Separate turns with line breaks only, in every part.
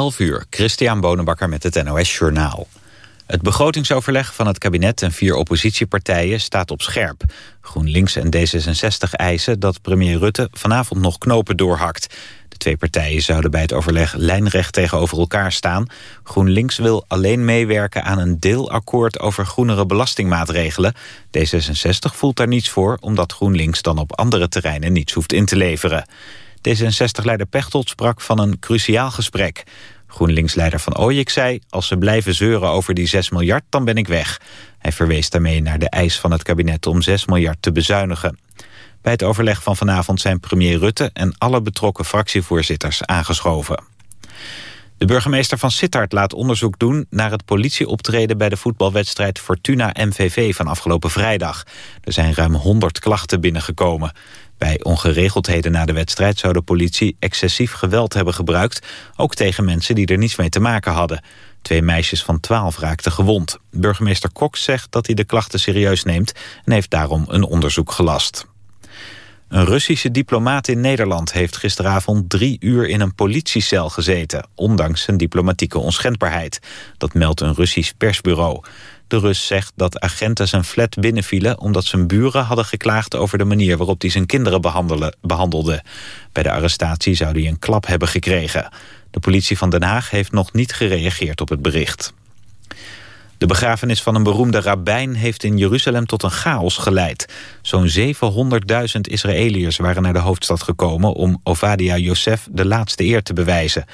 11 uur, Christian Bonenbakker met het NOS Journaal. Het begrotingsoverleg van het kabinet en vier oppositiepartijen staat op scherp. GroenLinks en D66 eisen dat premier Rutte vanavond nog knopen doorhakt. De twee partijen zouden bij het overleg lijnrecht tegenover elkaar staan. GroenLinks wil alleen meewerken aan een deelakkoord over groenere belastingmaatregelen. D66 voelt daar niets voor, omdat GroenLinks dan op andere terreinen niets hoeft in te leveren. D66-leider Pechtold sprak van een cruciaal gesprek. GroenLinks-leider Van Ooyek zei... als ze blijven zeuren over die 6 miljard, dan ben ik weg. Hij verwees daarmee naar de eis van het kabinet om 6 miljard te bezuinigen. Bij het overleg van vanavond zijn premier Rutte... en alle betrokken fractievoorzitters aangeschoven. De burgemeester van Sittard laat onderzoek doen naar het politieoptreden bij de voetbalwedstrijd Fortuna-MVV van afgelopen vrijdag. Er zijn ruim 100 klachten binnengekomen. Bij ongeregeldheden na de wedstrijd zou de politie excessief geweld hebben gebruikt, ook tegen mensen die er niets mee te maken hadden. Twee meisjes van 12 raakten gewond. Burgemeester Cox zegt dat hij de klachten serieus neemt en heeft daarom een onderzoek gelast. Een Russische diplomaat in Nederland heeft gisteravond drie uur in een politiecel gezeten, ondanks zijn diplomatieke onschendbaarheid. Dat meldt een Russisch persbureau. De Rus zegt dat agenten zijn flat binnenvielen... omdat zijn buren hadden geklaagd over de manier waarop hij zijn kinderen behandelde. Bij de arrestatie zou hij een klap hebben gekregen. De politie van Den Haag heeft nog niet gereageerd op het bericht. De begrafenis van een beroemde rabbijn heeft in Jeruzalem tot een chaos geleid. Zo'n 700.000 Israëliërs waren naar de hoofdstad gekomen... om Ovadia Yosef de laatste eer te bewijzen.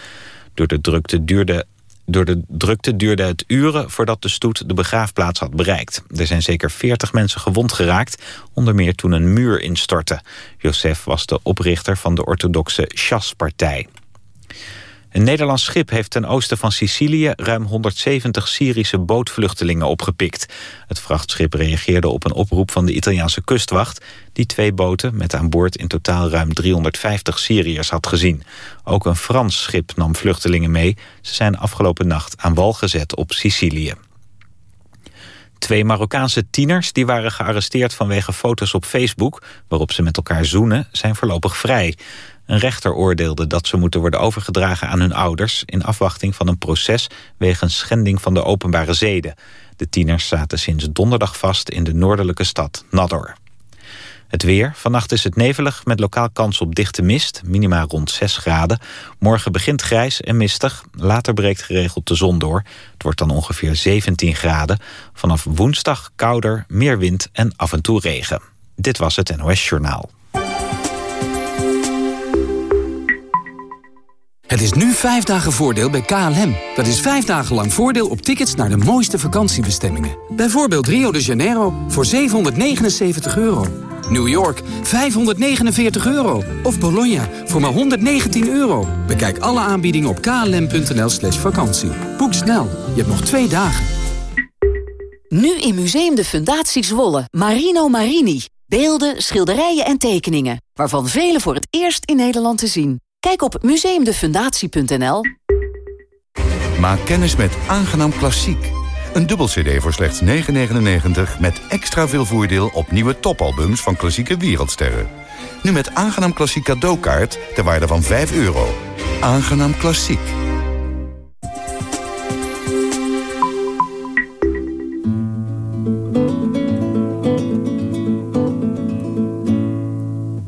Door de drukte duurde door de drukte duurde het uren voordat de stoet de begraafplaats had bereikt. Er zijn zeker 40 mensen gewond geraakt, onder meer toen een muur instortte. Josef was de oprichter van de orthodoxe Shas-partij. Een Nederlands schip heeft ten oosten van Sicilië ruim 170 Syrische bootvluchtelingen opgepikt. Het vrachtschip reageerde op een oproep van de Italiaanse kustwacht... die twee boten met aan boord in totaal ruim 350 Syriërs had gezien. Ook een Frans schip nam vluchtelingen mee. Ze zijn afgelopen nacht aan wal gezet op Sicilië. Twee Marokkaanse tieners die waren gearresteerd vanwege foto's op Facebook... waarop ze met elkaar zoenen, zijn voorlopig vrij. Een rechter oordeelde dat ze moeten worden overgedragen aan hun ouders... in afwachting van een proces wegens schending van de openbare zeden. De tieners zaten sinds donderdag vast in de noordelijke stad Nador. Het weer. Vannacht is het nevelig met lokaal kans op dichte mist. Minima rond 6 graden. Morgen begint grijs en mistig. Later breekt geregeld de zon door. Het wordt dan ongeveer 17 graden. Vanaf woensdag kouder, meer wind en af en toe regen. Dit was het NOS Journaal.
Het is nu vijf dagen voordeel bij KLM. Dat is vijf dagen lang voordeel op tickets naar de mooiste vakantiebestemmingen. Bijvoorbeeld Rio de Janeiro voor 779 euro. New York 549 euro. Of Bologna voor maar 119 euro. Bekijk alle aanbiedingen op klm.nl slash vakantie. Boek snel, je hebt nog twee dagen.
Nu in Museum de Fundatie Zwolle. Marino Marini. Beelden, schilderijen en tekeningen. Waarvan vele voor het eerst in Nederland te zien. Kijk op museumdefundatie.nl.
Maak kennis met Aangenaam Klassiek. Een dubbel cd voor slechts 9,99 met extra veel voordeel op nieuwe topalbums van klassieke wereldsterren. Nu met Aangenaam Klassiek cadeaukaart ter waarde van 5 euro. Aangenaam Klassiek.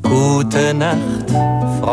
Gute Nacht,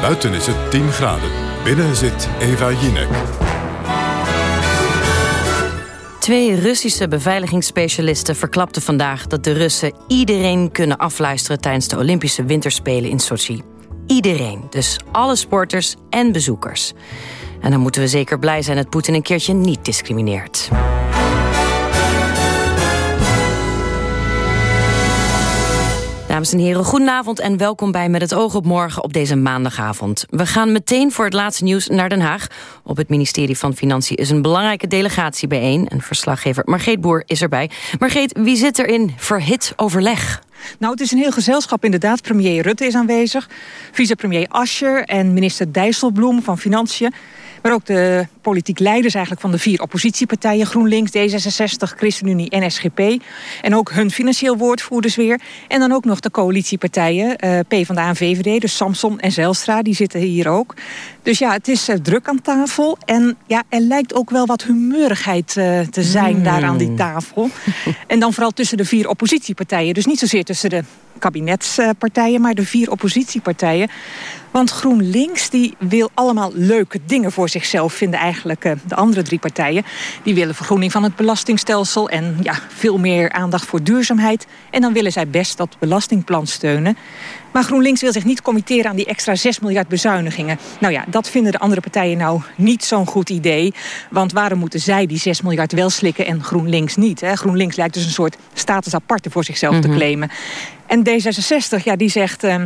Buiten is het 10 graden, binnen zit Eva Jinek.
Twee Russische beveiligingsspecialisten verklapten vandaag... dat de Russen iedereen kunnen afluisteren tijdens de Olympische Winterspelen in Sochi. Iedereen, dus alle sporters en bezoekers. En dan moeten we zeker blij zijn dat Poetin een keertje niet discrimineert. Dames en heren, goedenavond en welkom bij Met het oog op morgen op deze maandagavond. We gaan meteen voor het laatste nieuws naar Den Haag. Op het ministerie van Financiën is een belangrijke delegatie bijeen. En verslaggever Margreet Boer is erbij. Margreet, wie zit er in verhit overleg?
Nou, het is een heel gezelschap inderdaad. Premier Rutte is aanwezig, vicepremier Ascher en minister Dijsselbloem van Financiën. Maar ook de politiek leiders eigenlijk van de vier oppositiepartijen... GroenLinks, D66, ChristenUnie en SGP. En ook hun financieel woordvoerders weer. En dan ook nog de coalitiepartijen, uh, PvdA en VVD... dus Samson en Zelstra, die zitten hier ook. Dus ja, het is uh, druk aan tafel. En ja, er lijkt ook wel wat humeurigheid uh, te zijn mm. daar aan die tafel. en dan vooral tussen de vier oppositiepartijen. Dus niet zozeer tussen de kabinetspartijen, maar de vier oppositiepartijen. Want GroenLinks die wil allemaal leuke dingen voor zichzelf vinden eigenlijk uh, de andere drie partijen. Die willen vergroening van het belastingstelsel en ja, veel meer aandacht voor duurzaamheid. En dan willen zij best dat belastingplan steunen. Maar GroenLinks wil zich niet committeren aan die extra 6 miljard bezuinigingen. Nou ja, dat vinden de andere partijen nou niet zo'n goed idee. Want waarom moeten zij die 6 miljard wel slikken en GroenLinks niet? Hè? GroenLinks lijkt dus een soort status aparte voor zichzelf mm -hmm. te mhm. claimen. En D66, ja, die zegt... Uh,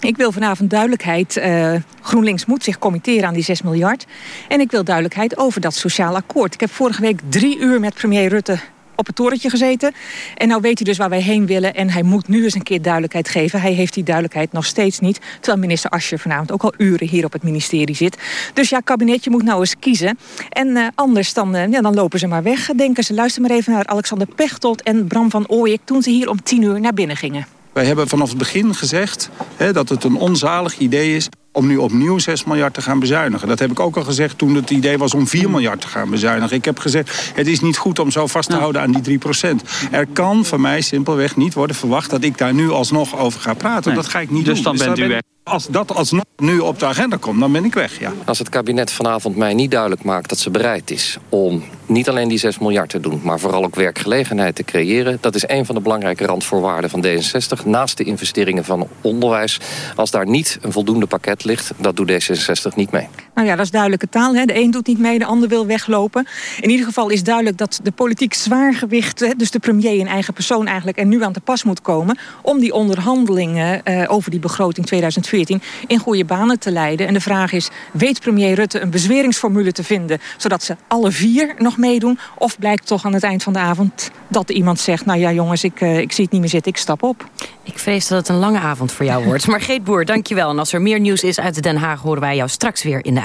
ik wil vanavond duidelijkheid. Uh, GroenLinks moet zich committeren aan die 6 miljard. En ik wil duidelijkheid over dat sociaal akkoord. Ik heb vorige week drie uur met premier Rutte op het torentje gezeten. En nou weet hij dus waar wij heen willen. En hij moet nu eens een keer duidelijkheid geven. Hij heeft die duidelijkheid nog steeds niet. Terwijl minister Ascher vanavond ook al uren hier op het ministerie zit. Dus ja, kabinetje moet nou eens kiezen. En uh, anders dan, uh, ja, dan lopen ze maar weg, denken ze. Luister maar even naar Alexander Pechtold en Bram van Ooyek... toen ze hier om tien uur naar binnen gingen.
Wij hebben vanaf het begin gezegd hè, dat het een onzalig idee is om nu opnieuw 6 miljard te gaan bezuinigen. Dat heb ik ook al gezegd toen het idee was om 4 miljard te gaan bezuinigen. Ik heb gezegd, het is niet goed om zo vast te houden aan die 3 procent. Er kan van mij simpelweg niet worden verwacht dat ik daar nu alsnog over ga praten. Nee. Dat ga ik niet
dus
doen.
Dan dus bent u.
Als dat alsnog nu op de agenda komt, dan ben ik weg, ja.
Als het kabinet vanavond mij niet duidelijk maakt dat ze bereid is... om niet alleen die 6 miljard te doen, maar vooral ook werkgelegenheid te creëren... dat is een van de belangrijke randvoorwaarden van D66. Naast de investeringen van onderwijs. Als daar niet een voldoende pakket ligt, dat doet D66 niet mee.
Nou ja, dat is duidelijke taal. Hè? De een doet niet mee, de ander wil weglopen. In ieder geval is duidelijk dat de politiek zwaargewicht... dus de premier in eigen persoon eigenlijk... er nu aan te pas moet komen... om die onderhandelingen uh, over die begroting 2014 in goede banen te leiden. En de vraag is, weet premier Rutte een bezweringsformule te vinden... zodat ze alle vier nog meedoen? Of blijkt toch aan het eind van de avond dat iemand zegt... nou ja jongens, ik, uh, ik zie het niet meer zitten, ik stap op.
Ik vrees dat het een lange avond voor jou wordt. Maar Geet Boer, dankjewel. En als er meer nieuws is uit Den Haag... horen wij jou straks weer in de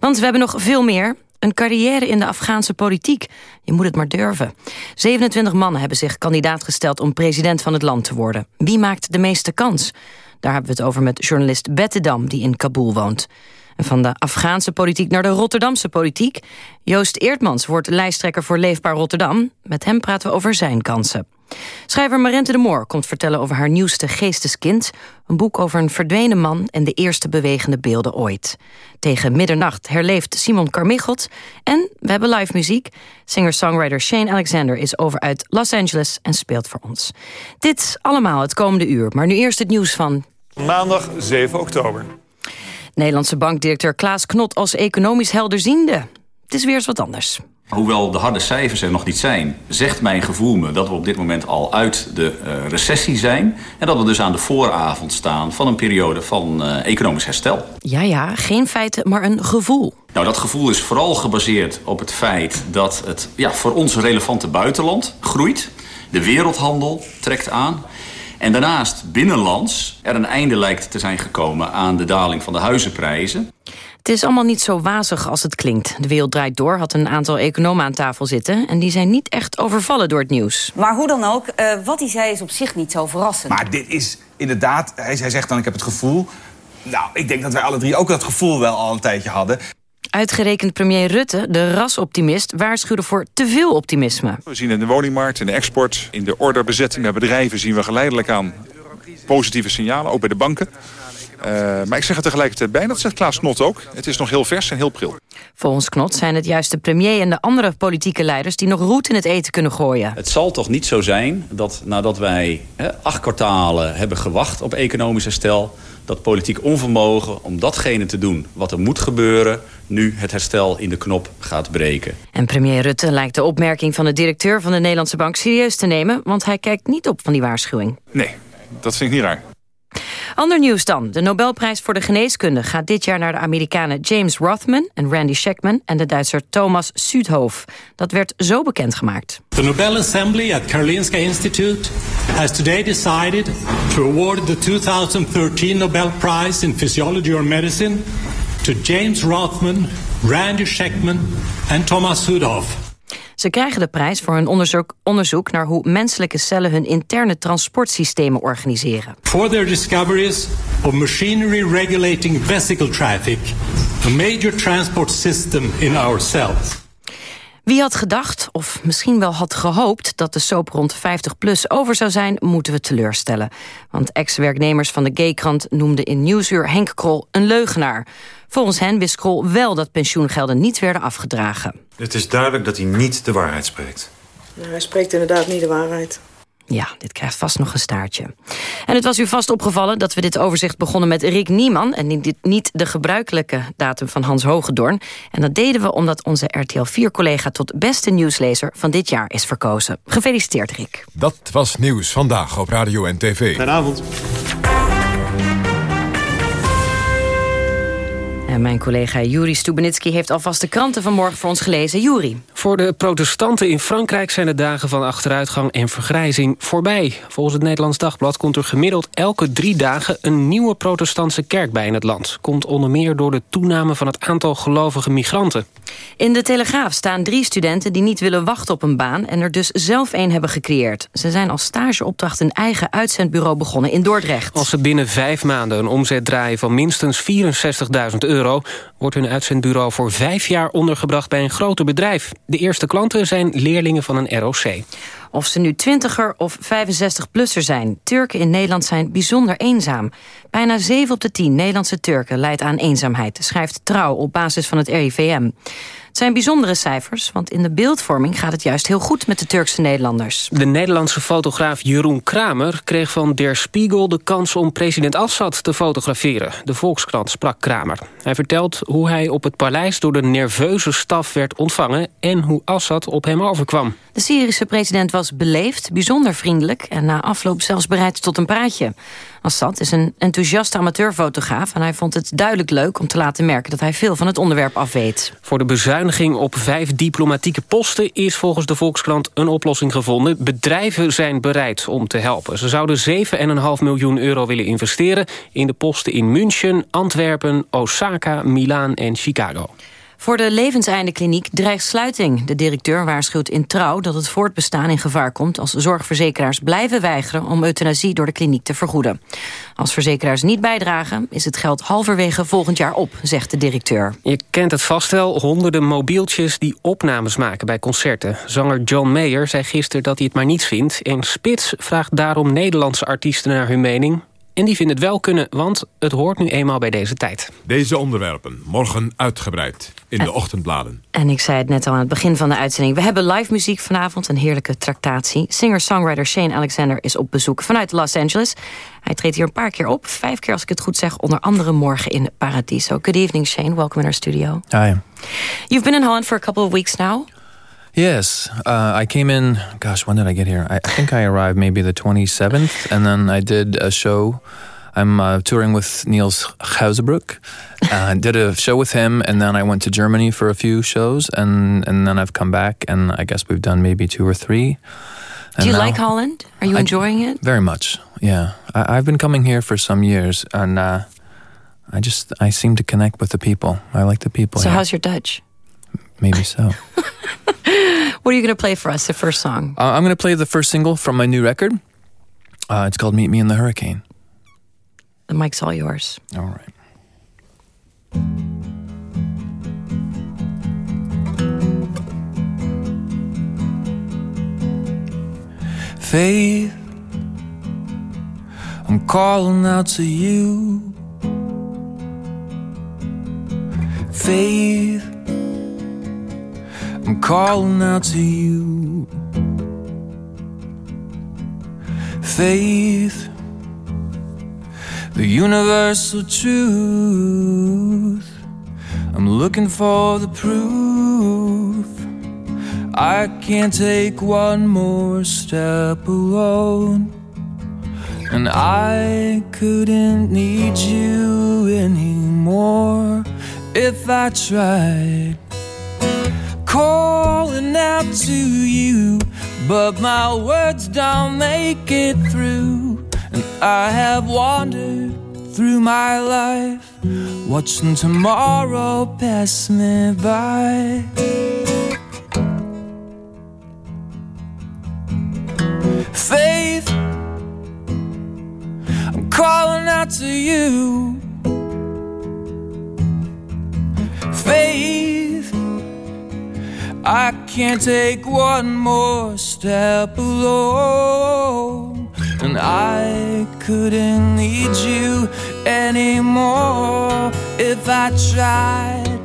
Want we hebben nog veel meer... Een carrière in de Afghaanse politiek. Je moet het maar durven. 27 mannen hebben zich kandidaat gesteld om president van het land te worden. Wie maakt de meeste kans? Daar hebben we het over met journalist Bette Dam, die in Kabul woont. En van de Afghaanse politiek naar de Rotterdamse politiek. Joost Eertmans wordt lijsttrekker voor Leefbaar Rotterdam. Met hem praten we over zijn kansen. Schrijver Marente de Moor komt vertellen over haar nieuwste Geesteskind... een boek over een verdwenen man en de eerste bewegende beelden ooit. Tegen middernacht herleeft Simon Carmichelt... en we hebben live muziek. Singer-songwriter Shane Alexander is over uit Los Angeles en speelt voor ons. Dit allemaal het komende uur, maar nu eerst het nieuws van...
Maandag 7 oktober.
Nederlandse bankdirecteur Klaas Knot als economisch helderziende. Het is weer eens wat anders.
Hoewel de harde cijfers er nog niet zijn, zegt mijn gevoel me dat we op dit moment al uit de uh, recessie zijn. En dat we dus aan de vooravond staan van een periode van uh, economisch herstel.
Ja, ja, geen feiten, maar een gevoel.
Nou, dat gevoel is vooral gebaseerd op het feit dat het ja, voor ons relevante buitenland groeit. De wereldhandel trekt aan. En daarnaast binnenlands er een einde lijkt te zijn gekomen aan de daling van de huizenprijzen.
Het is allemaal niet zo wazig als het klinkt. De Wereld Draait Door had een aantal economen aan tafel zitten... en die zijn niet echt overvallen door het nieuws.
Maar hoe dan ook, uh, wat hij zei is op zich niet zo verrassend.
Maar dit is inderdaad, hij, hij zegt dan ik heb het gevoel... Nou, ik denk dat wij alle drie ook dat gevoel wel al een tijdje hadden.
Uitgerekend premier Rutte, de rasoptimist, waarschuwde voor te veel optimisme.
We zien in de woningmarkt, in de export, in de orderbezetting bij bedrijven... zien we geleidelijk aan positieve signalen, ook bij de banken. Uh, maar ik zeg het tegelijkertijd bij, dat zegt Klaas Knot ook. Het is nog heel vers en heel pril.
Volgens Knot zijn het juist de premier en de andere politieke leiders... die nog roet in het eten kunnen gooien.
Het zal toch niet zo zijn dat nadat wij hè, acht kwartalen hebben gewacht op economisch herstel... dat politiek onvermogen om datgene te doen wat er moet gebeuren... nu het herstel in de knop gaat breken.
En premier Rutte lijkt de opmerking van de directeur van de Nederlandse Bank serieus te nemen... want hij kijkt niet op van die waarschuwing.
Nee, dat vind ik niet raar.
Ander nieuws dan. De Nobelprijs voor de geneeskunde gaat dit jaar naar de Amerikanen James Rothman en Randy Sheckman en de Duitser Thomas Südhof. Dat werd zo bekendgemaakt.
The Nobel Assembly at Karolinska Institute has today decided to award the 2013 Nobel Prize in Physiology or Medicine to James Rothman, Randy Sheckman en Thomas Südhof.
Ze krijgen de prijs voor hun onderzoek, onderzoek naar hoe menselijke cellen hun interne transportsystemen organiseren.
For their discoveries of machinery regulating vesicle traffic, a major transport system in our cells.
Wie had gedacht, of misschien wel had gehoopt... dat de soap rond 50PLUS over zou zijn, moeten we teleurstellen. Want ex-werknemers van de Gaykrant noemden in Nieuwsuur Henk Krol een leugenaar. Volgens hen wist Krol wel dat pensioengelden niet werden afgedragen.
Het is duidelijk dat hij niet de waarheid spreekt.
Nou, hij spreekt inderdaad niet de waarheid.
Ja, dit krijgt vast nog een staartje. En het was u vast opgevallen dat we dit overzicht begonnen met Rick Nieman... en niet de gebruikelijke datum van Hans Hogedorn. En dat deden we omdat onze RTL 4-collega... tot beste nieuwslezer van dit jaar is verkozen. Gefeliciteerd, Rick.
Dat was Nieuws Vandaag op Radio en TV.
Goedenavond.
En mijn collega Juri Stubenitski heeft alvast de kranten van morgen voor ons gelezen. Juri.
Voor de protestanten in Frankrijk zijn de dagen van achteruitgang en vergrijzing voorbij. Volgens het Nederlands Dagblad komt er gemiddeld elke drie dagen een nieuwe protestantse kerk bij in het land. Komt onder meer door de toename van het aantal gelovige migranten.
In de Telegraaf staan drie studenten die niet willen wachten op een baan... en er dus zelf een hebben gecreëerd. Ze zijn als stageopdracht een eigen uitzendbureau begonnen in Dordrecht.
Als ze binnen vijf maanden een omzet draaien van minstens 64.000 euro... wordt hun uitzendbureau voor vijf jaar ondergebracht bij een groter bedrijf. De eerste klanten zijn leerlingen van een ROC.
Of ze nu twintiger of 65-plusser zijn. Turken in Nederland zijn bijzonder eenzaam. Bijna 7 op de 10 Nederlandse Turken lijdt aan eenzaamheid... schrijft Trouw op basis van het RIVM. Het zijn bijzondere cijfers, want in de beeldvorming gaat het juist heel goed met de Turkse Nederlanders.
De Nederlandse fotograaf Jeroen Kramer kreeg van Der Spiegel de kans om president Assad te fotograferen. De Volkskrant sprak Kramer. Hij vertelt hoe hij op het paleis door de nerveuze staf werd ontvangen en hoe Assad op hem overkwam.
De Syrische president was beleefd, bijzonder vriendelijk en na afloop zelfs bereid tot een praatje. Assad is een enthousiaste amateurfotograaf... en hij vond het duidelijk leuk om te laten merken... dat hij veel van het onderwerp afweet.
Voor de bezuiniging op vijf diplomatieke posten... is volgens de Volkskrant een oplossing gevonden. Bedrijven zijn bereid om te helpen. Ze zouden 7,5 miljoen euro willen investeren... in de posten in München, Antwerpen, Osaka, Milaan en Chicago.
Voor de levenseindekliniek dreigt sluiting. De directeur waarschuwt in trouw dat het voortbestaan in gevaar komt... als zorgverzekeraars blijven weigeren om euthanasie door de kliniek te vergoeden. Als verzekeraars niet bijdragen, is het geld halverwege volgend jaar op, zegt de directeur.
Je kent het vast wel, honderden mobieltjes die opnames maken bij concerten. Zanger John Mayer zei gisteren dat hij het maar niets vindt... en Spits vraagt daarom Nederlandse artiesten naar hun mening... En die vinden het wel kunnen, want het hoort nu eenmaal bij deze tijd.
Deze onderwerpen morgen uitgebreid in de ochtendbladen.
En ik zei het net al aan het begin van de uitzending. We hebben live muziek vanavond, een heerlijke tractatie. Singer-songwriter Shane Alexander is op bezoek vanuit Los Angeles. Hij treedt hier een paar keer op, vijf keer als ik het goed zeg... onder andere morgen in Paradiso. Good evening Shane, welcome in our studio.
Hi.
You've been in Holland for a couple of weeks now.
Yes, uh, I came in. Gosh, when did I get here? I, I, think I arrived maybe the 27th, and then I did a show. I'm uh, touring with Niels Gauzenbroek. I uh, did a show with him, and then I went to Germany for a few shows, and and then I've come back, and I guess we've done maybe two or three.
Do you now, like Holland? Are you enjoying
I,
it?
Very much. Yeah, I, have been coming here for some years, and uh, I just I seem to connect with the people. I like the people.
So,
here.
how's your Dutch?
Maybe so.
what are you going to play for us, the first song?
Uh, I'm going to play the first single from my new record. Uh, it's called Meet Me in the Hurricane.
The mic's all yours.
All right. Faith, I'm calling out to you. Faith, I'm calling out to you. Faith, the universal truth. I'm looking for the proof. I can't take one more step alone.
And I couldn't need you anymore if I tried calling out to you, but my words don't make it through. And I have wandered through my life, watching tomorrow pass me by. Faith, I'm calling out to you. Faith, I can't take one more step alone. And I couldn't need you anymore if I tried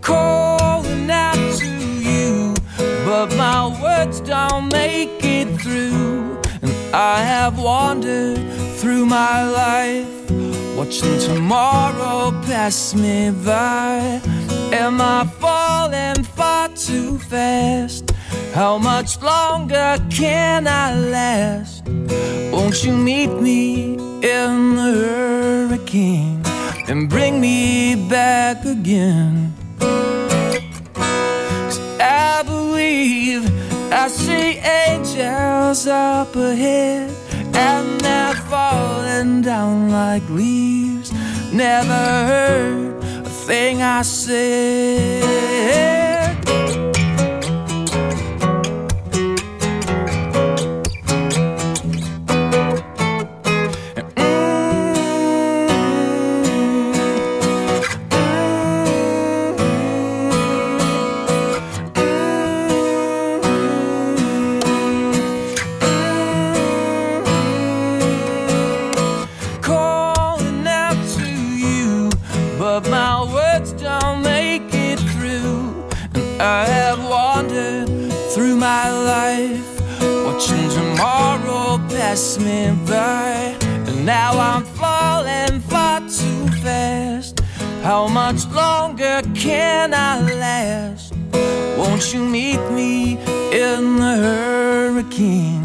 calling out to you. But my words don't make it through. And I have wandered through my life, watching tomorrow pass me by. Am I falling far too fast? How much longer can I last? Won't you meet me in the hurricane and bring me back again? 'Cause I believe I see angels up ahead and they're falling down like leaves. Never heard a thing pass me by. And now I'm falling far too fast. How much longer can I last? Won't you meet me in the hurricane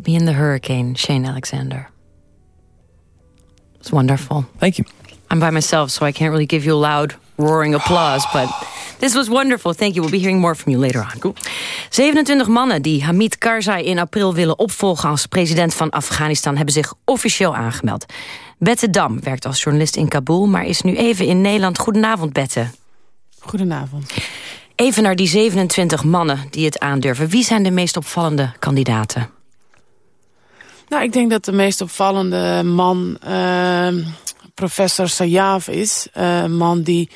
Meet Me in the Hurricane, Shane Alexander. It's wonderful.
Thank you.
I'm by myself, so I can't really give you a loud, roaring applause, but this was wonderful. Thank you. We'll be hearing more from you later on. Cool. 27 mannen die Hamid Karzai in april willen opvolgen als president van Afghanistan hebben zich officieel aangemeld. Bette Dam werkt als journalist in Kabul, maar is nu even in Nederland. Goedenavond, Bette.
Goedenavond.
Even naar die 27 mannen die het aandurven. Wie zijn de meest opvallende kandidaten?
Nou, ik denk dat de meest opvallende man uh, professor Sayaf is. Een man die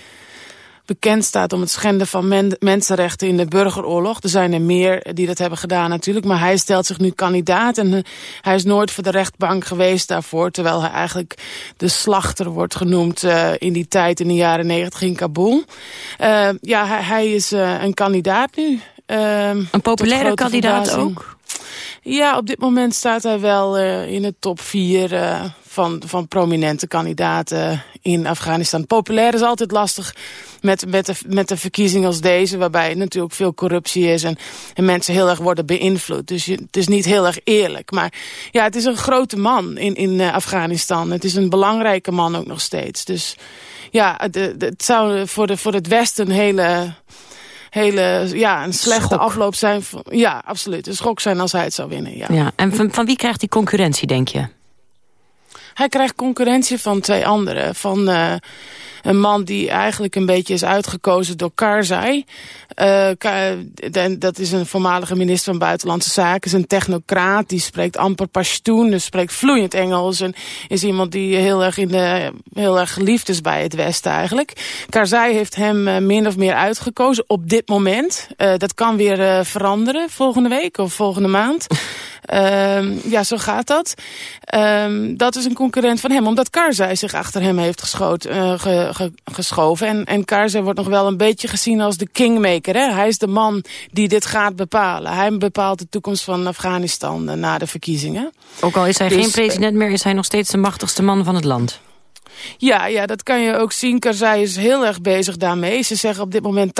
bekend staat om het schenden van men mensenrechten in de burgeroorlog. Er zijn er meer die dat hebben gedaan natuurlijk. Maar hij stelt zich nu kandidaat en uh, hij is nooit voor de rechtbank geweest daarvoor. Terwijl hij eigenlijk de slachter wordt genoemd uh, in die tijd in de jaren negentig in Kabul. Uh, ja, hij, hij is een kandidaat nu.
een populaire kandidaat ook?
Ja, op dit moment staat hij wel uh, in de top vier uh, van, van prominente kandidaten in Afghanistan. Populair is altijd lastig met, met, de, met de verkiezingen als deze... waarbij natuurlijk veel corruptie is en, en mensen heel erg worden beïnvloed. Dus je, het is niet heel erg eerlijk. Maar ja, het is een grote man in, in uh, Afghanistan. Het is een belangrijke man ook nog steeds. Dus ja, het zou voor, de, voor het Westen een hele hele, ja, een slechte
schok.
afloop zijn. Ja, absoluut. Een schok zijn als hij het zou winnen, ja.
ja en van, van wie krijgt hij concurrentie, denk je?
Hij krijgt concurrentie van twee anderen. Van uh, een man die eigenlijk een beetje is uitgekozen door Karzai. Uh, dat is een voormalige minister van Buitenlandse Zaken. Is een technocraat, die spreekt amper Pashtoen. Dus spreekt vloeiend Engels. En is iemand die heel erg, in de, heel erg geliefd is bij het Westen eigenlijk. Karzai heeft hem uh, min of meer uitgekozen op dit moment. Uh, dat kan weer veranderen volgende week of volgende maand. Um, ja, zo gaat dat. Um, dat is een concurrent van hem, omdat Karzai zich achter hem heeft geschoten, uh, ge, geschoven. En, en Karzai wordt nog wel een beetje gezien als de kingmaker. Hè? Hij is de man die dit gaat bepalen. Hij bepaalt de toekomst van Afghanistan na de verkiezingen.
Ook al is hij
Dus,
geen president meer, is hij nog steeds de machtigste man van het land.
Ja, ja, dat kan je ook zien. Karzai is heel erg bezig daarmee. Ze zeggen op dit moment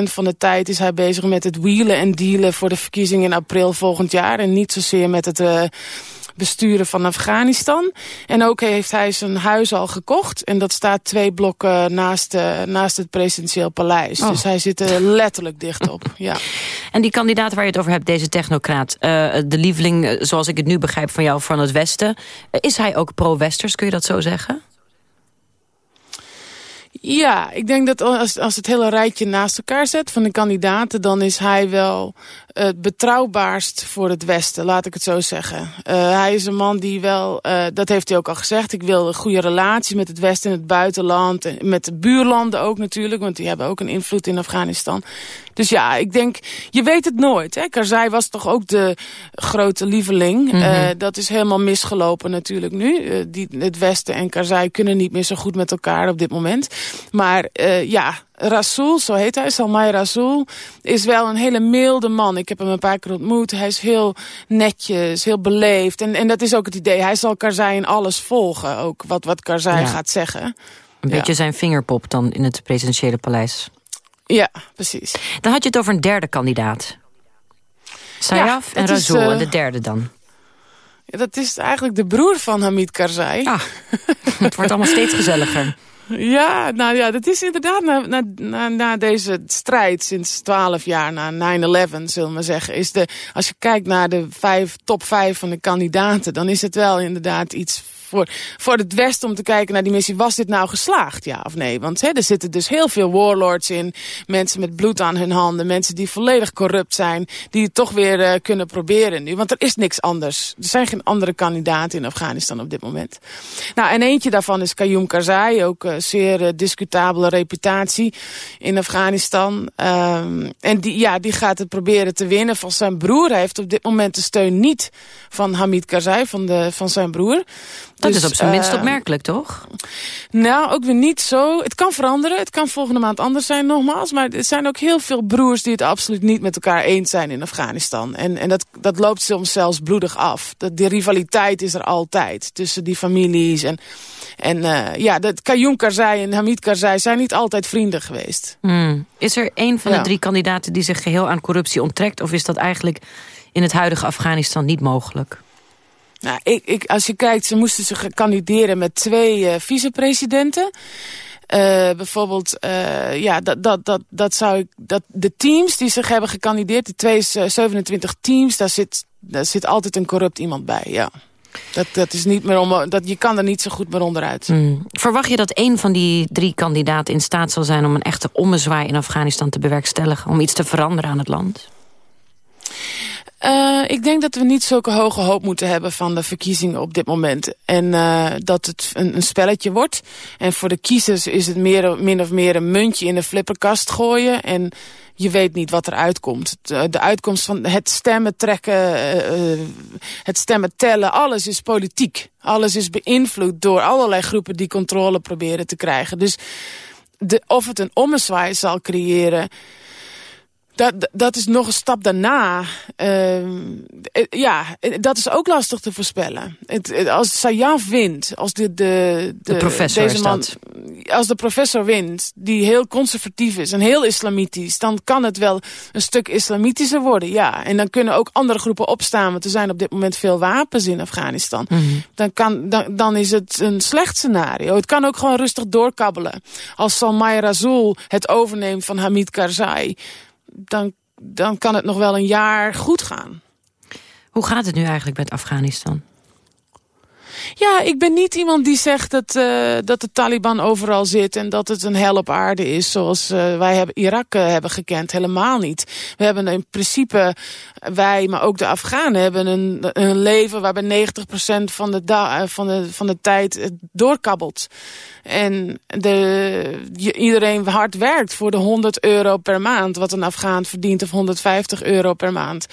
80% van de tijd is hij bezig met het wielen en dealen voor de verkiezingen in april volgend jaar. En niet zozeer met het uh, besturen van Afghanistan. En ook heeft hij zijn huis al gekocht. En dat staat twee blokken naast, uh, naast het presidentieel paleis.
Oh.
Dus hij zit er letterlijk dicht op. Ja.
En die kandidaat waar je het over hebt, deze technocraat... Uh, de lieveling, zoals ik het nu begrijp van jou, van het Westen... is hij ook pro-Westers, kun je dat zo zeggen?
Ja, ik denk dat als, als het hele rijtje naast elkaar zet van de kandidaten... dan is hij wel het betrouwbaarst voor het Westen, laat ik het zo zeggen. Uh, hij is een man die wel, uh, dat heeft hij ook al gezegd... ik wil een goede relatie met het Westen en het buitenland... en met de buurlanden ook natuurlijk, want die hebben ook een invloed in Afghanistan. Dus ja, ik denk, je weet het nooit. Hè? Karzai was toch ook de grote lieveling. Mm -hmm. uh, dat is helemaal misgelopen natuurlijk nu. die, het Westen en Karzai kunnen niet meer zo goed met elkaar op dit moment. Maar ja... Rasoul, zo heet hij, Salmai Rasoul, is wel een hele milde man. Ik heb hem een paar keer ontmoet. Hij is heel netjes, heel beleefd. En, en dat is ook het idee. Hij zal Karzai in alles volgen, ook wat, wat Karzai ja. gaat zeggen.
Een ja. beetje zijn vingerpop dan in het presidentiële paleis.
Ja, precies.
Dan had je het over een derde kandidaat. Sayaf ja, en Rasoul, uh, de derde dan.
Ja, dat is eigenlijk de broer van Hamid Karzai.
Ah, het wordt allemaal steeds gezelliger.
Ja, nou ja, dat is inderdaad na, deze strijd sinds twaalf jaar, na 9-11 zullen we zeggen, is de, als je kijkt naar de vijf, top vijf van de kandidaten, dan is het wel inderdaad iets voor, het Westen om te kijken naar die missie. Was dit nou geslaagd, ja of nee? Want hè, er zitten dus heel veel warlords in. Mensen met bloed aan hun handen. Mensen die volledig corrupt zijn. Die het toch weer uh, kunnen proberen nu. Want er is niks anders. Er zijn geen andere kandidaten in Afghanistan op dit moment. Nou, en eentje daarvan is Qayyum Karzai. Ook een zeer uh, discutabele reputatie in Afghanistan. Um, en die, ja, die gaat het proberen te winnen van zijn broer. Heeft op dit moment de steun niet van Hamid Karzai, van, de, van zijn broer.
Dat dus, is op zijn minst uh, opmerkelijk, toch?
Nou, ook weer niet zo. Het kan veranderen. Het kan volgende maand anders zijn, nogmaals. Maar er zijn ook heel veel broers die het absoluut niet met elkaar eens zijn in Afghanistan. En, en dat, dat loopt soms zelfs bloedig af. Dat, die rivaliteit is er altijd tussen die families. En, en uh, ja, dat Qayyum Karzai en Hamid Karzai zijn niet altijd vrienden geweest.
Hmm. Is er een van ja. de drie kandidaten die zich geheel aan corruptie onttrekt? Of is dat eigenlijk in het huidige Afghanistan niet mogelijk?
Nou, ik, ik, als je kijkt, ze moesten zich kandideren met twee uh, vicepresidenten. Uh, bijvoorbeeld, uh, ja, dat, dat, dat, dat zou ik, dat de teams die zich hebben gekandideerd, die twee, 27 teams, daar zit, daar zit altijd een corrupt iemand bij, ja. Dat, dat is niet meer om, dat, je kan er niet zo goed meer onderuit.
Hmm. Verwacht je dat een van die drie kandidaten in staat zal zijn... om een echte ommezwaai in Afghanistan te bewerkstelligen? Om iets te veranderen aan het land?
Uh, ik denk dat we niet zulke hoge hoop moeten hebben van de verkiezingen op dit moment. En uh, dat het een, een, spelletje wordt. En voor de kiezers is het meer, min of meer een muntje in de flipperkast gooien. En je weet niet wat er uitkomt. De, de uitkomst van het stemmen trekken, het stemmen tellen, alles is politiek. Alles is beïnvloed door allerlei groepen die controle proberen te krijgen. Dus de, of het een ommezwaai zal creëren... Dat, dat is nog een stap daarna. Uh, ja, dat is ook lastig te voorspellen. Het, als Sayaf wint, als de, de,
de, de professor
deze man, als de professor wint, die heel conservatief is en heel islamitisch, dan kan het wel een stuk islamitischer worden. Ja, en dan kunnen ook andere groepen opstaan, want er zijn op dit moment veel wapens in Afghanistan. Mm -hmm. dan, kan, dan, dan is het een slecht scenario. Het kan ook gewoon rustig doorkabbelen. Als Salmai Rasoul het overneemt van Hamid Karzai dan, dan kan het nog wel een jaar goed gaan.
Hoe gaat het nu eigenlijk met Afghanistan?
Ja, ik ben niet iemand die zegt dat, uh, dat de Taliban overal zit... en dat het een hel op aarde is zoals uh, wij hebben Irak uh, hebben gekend. Helemaal niet. We hebben in principe, wij, maar ook de Afghanen... hebben een, leven waarbij 90% van de, van, de, van de tijd doorkabbelt. En de, iedereen hard werkt voor de 100 euro per maand... wat een Afghaan verdient, of 150 euro per maand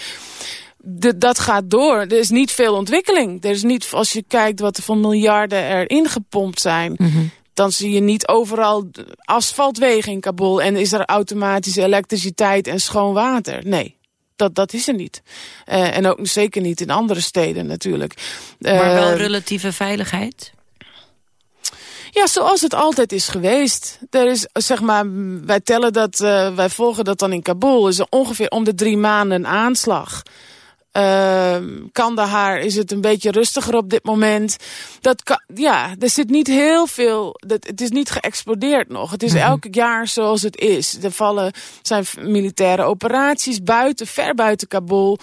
de, dat gaat door. Er is niet veel ontwikkeling. Er is niet, als je kijkt wat er van miljarden erin gepompt zijn... Mm -hmm. dan zie je niet overal asfaltwegen in Kabul... en is er automatische elektriciteit en schoon water. Nee, dat, dat is er niet. Uh, en ook zeker niet in andere steden natuurlijk.
Maar wel relatieve veiligheid?
Ja, zoals het altijd is geweest. Er is, zeg maar, wij tellen dat, uh, wij volgen dat dan in Kabul. Is er ongeveer om de drie maanden een aanslag. Uh, Kandahar is het een beetje rustiger op dit moment. Dat kan, ja, er zit niet heel veel. Dat, het is niet geëxplodeerd nog. Het is mm -hmm. elk jaar zoals het is. Er vallen zijn militaire operaties buiten, ver buiten Kabul.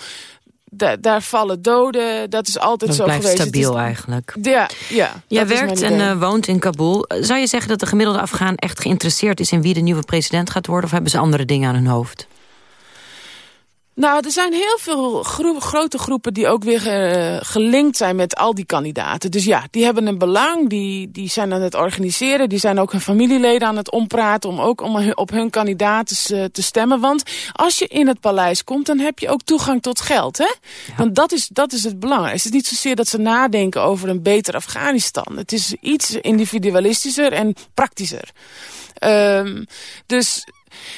Da daar vallen doden. Dat is altijd
dat
zo
blijft
geweest.
stabiel
is,
eigenlijk.
Ja, ja.
Jij werkt en uh, woont in Kabul. Zou je zeggen dat de gemiddelde Afghaan echt geïnteresseerd is in wie de nieuwe president gaat worden? Of hebben ze andere dingen aan hun hoofd?
Nou, er zijn heel veel gro grote groepen die ook weer uh, gelinkt zijn met al die kandidaten. Dus ja, die hebben een belang, die, die zijn aan het organiseren. Die zijn ook hun familieleden aan het ompraten om ook om op hun kandidaten uh, te stemmen. Want als je in het paleis komt, dan heb je ook toegang tot geld. Hè? Ja. Want dat is, dat is het belangrijkste. Het is niet zozeer dat ze nadenken over een beter Afghanistan. Het is iets individualistischer en praktischer. Um, dus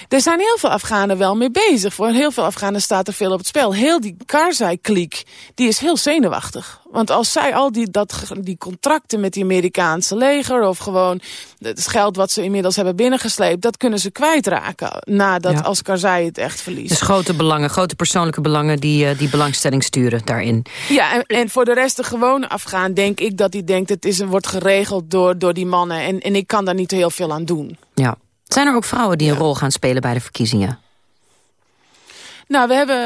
er zijn heel veel Afghanen wel mee bezig. Voor heel veel Afghanen staat er veel op het spel. Heel die Karzai-kliek, die is heel zenuwachtig. Want als zij al die, dat, die contracten met die Amerikaanse leger... of gewoon het geld wat ze inmiddels hebben binnengesleept... dat kunnen ze kwijtraken nadat ja. als Karzai het echt verliest.
Dus grote belangen, grote persoonlijke belangen... die, die belangstelling sturen daarin.
Ja, en, en voor de rest de gewone Afghaan denk ik dat hij denkt... het is, wordt geregeld door, door die mannen en, en ik kan daar niet heel veel aan doen.
Ja. Zijn er ook vrouwen die een rol gaan spelen bij de verkiezingen?
Nou, we hebben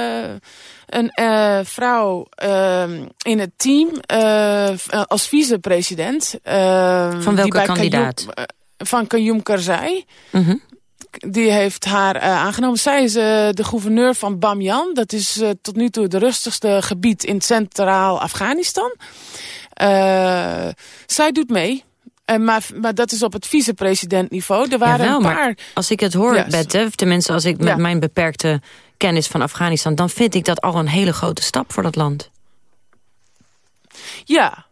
een uh, vrouw uh, in het team uh, als vicepresident.
van welke
die
kandidaat?
Kayoum, van Kayoum Karzai. -hmm. Die heeft haar aangenomen. Zij is de gouverneur van Bamyan. Dat is tot nu toe het rustigste gebied in centraal Afghanistan. zij doet mee. Uh, maar, maar dat is op het vicepresident niveau. Er waren
Jawel,
een paar...
Maar als ik het hoor. Bette, tenminste als ik met ja. mijn beperkte kennis van Afghanistan... dan vind ik dat al een hele grote stap voor dat land.
Ja,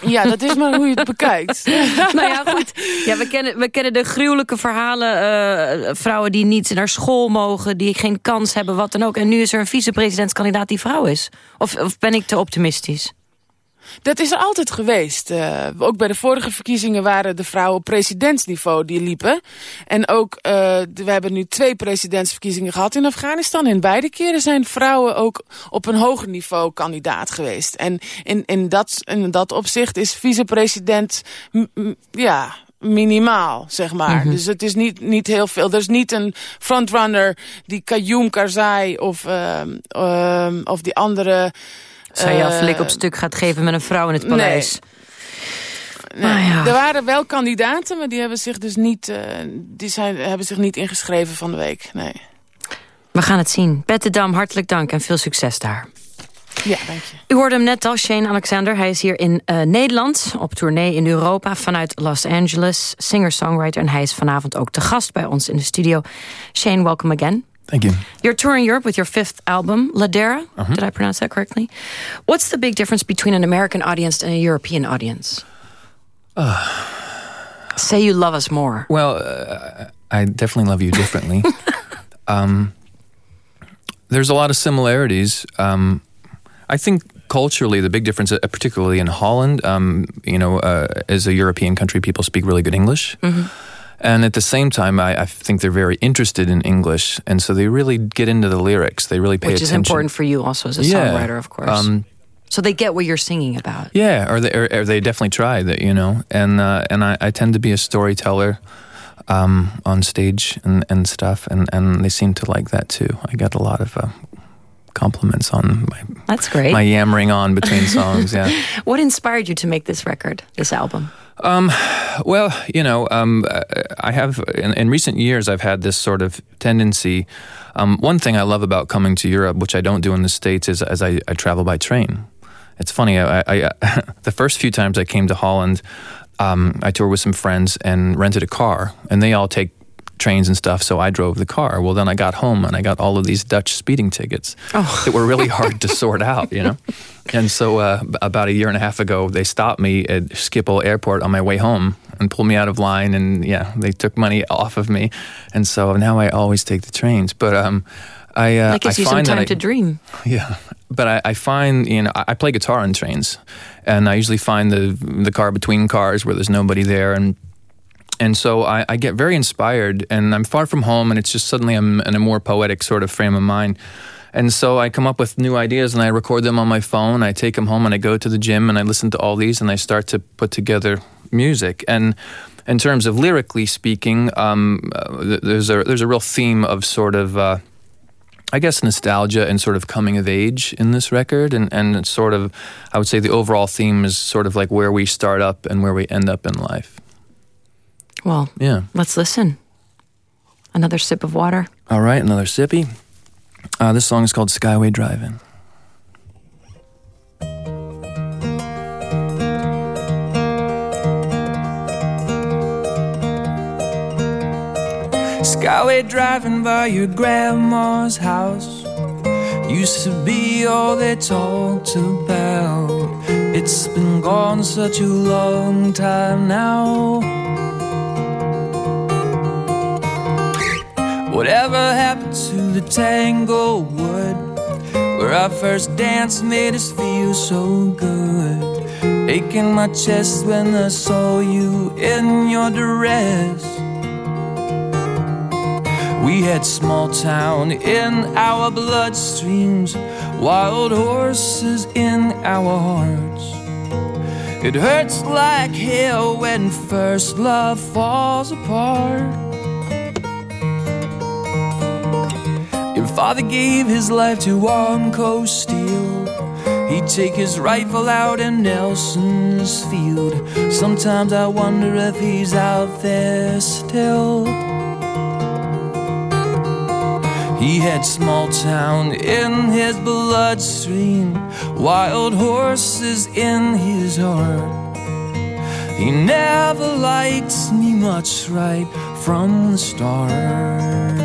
ja, dat is maar hoe je het bekijkt.
nou ja, goed. Ja, we, kennen, we kennen de gruwelijke verhalen. Uh, vrouwen die niet naar school mogen, die geen kans hebben, wat dan ook. En nu is er een vicepresidentskandidaat die vrouw is. Of, of ben ik te optimistisch?
Dat is er altijd geweest. Uh, ook bij de vorige verkiezingen waren de vrouwen op presidentsniveau die liepen. En ook, uh, we hebben nu twee presidentsverkiezingen gehad in Afghanistan. In beide keren zijn vrouwen ook op een hoger niveau kandidaat geweest. En in, in, dat, in dat opzicht is vicepresident, ja, minimaal, zeg maar. Mm -hmm. Dus het is niet, niet heel veel. Er is niet een frontrunner die Kayoum Karzai of, uh, uh, of die andere...
Zou je flik op stuk gaat geven met een vrouw in het paleis?
Nee. nee. Ah, ja. Er waren wel kandidaten, maar die hebben zich dus niet, uh, die zijn, hebben zich niet ingeschreven van de week. Nee.
We gaan het zien. Bette Dam, hartelijk dank en veel succes daar.
Ja, dank je.
U hoorde hem net al, Shane Alexander. Hij is hier in uh, Nederland, op tournee in Europa... vanuit Los Angeles, singer-songwriter... en hij is vanavond ook te gast bij ons in de studio. Shane, welcome again.
Thank you.
You're touring Europe with your fifth album, Ladera. Uh -huh. Did I pronounce that correctly? What's the big difference between an American audience and a European audience?
Uh,
Say you love us more.
Well, uh, I definitely love you differently. um, there's a lot of similarities. Um, I think culturally, the big difference, uh, particularly in Holland, um, you know, uh, as a European country, people speak really good English. Mm -hmm. And at the same time, I, I, think they're very interested in English, and so they really get into the lyrics. They really pay
Which
attention.
Which is important for you also as a
yeah.
songwriter, of course. Um, so they get what you're singing about.
Yeah, or they, or, or they definitely try that, you know. And uh, and I, I, tend to be a storyteller um, on stage and, and stuff, and, and they seem to like that too. I got a lot of uh, compliments on my
that's great
my yammering on between songs. Yeah.
what inspired you to make this record, this album?
Um, well, you know, um, I have in, in, recent years I've had this sort of tendency. Um, one thing I love about coming to Europe, which I don't do in the states, is as I, I travel by train. It's funny. I, I the first few times I came to Holland, um, I toured with some friends and rented a car, and they all take trains and stuff, so I drove the car. Well, then I got home and I got all of these Dutch speeding tickets
oh.
that were really hard to sort out, you know? And so uh, about a year and a half ago, they stopped me at Schiphol Airport on my way home and pulled me out of line. And yeah, they took money off of me. And so now I always take the trains. But um, I, uh,
that gives
I
you some
find
time
I,
to dream.
Yeah, but I, I, find you know I play guitar on trains, and I usually find the the car between cars where there's nobody there, and and so I, I get very inspired, and I'm far from home, and it's just suddenly I'm in a more poetic sort of frame of mind. And so I come up with new ideas and I record them on my phone. I take them home and I go to the gym and I listen to all these and I start to put together music. And in terms of lyrically speaking, um, uh, there's a there's a real theme of sort of. Uh, I guess nostalgia and sort of coming of age in this record, and and sort of, I would say the overall theme is sort of like where we start up and where we end up in life.
Well,
yeah.
Let's listen. Another sip of water.
All right, another sippy. Uh, this song is called Skyway Driving.
Skyway driving by your grandma's house used to be all they talked about. It's been gone such a long time now. Whatever happened to the Tanglewood, where our first dance made us feel so good? Aching my chest when I saw you in your dress. We had small town in our bloodstreams, wild horses in our hearts. It hurts like hell when first love falls apart. Your father gave his life to Wamco Steel. He'd take his rifle out in Nelson's field. Sometimes I wonder if he's out there still. He had small town in his bloodstream, wild horses in his heart. He never liked me much right from the start.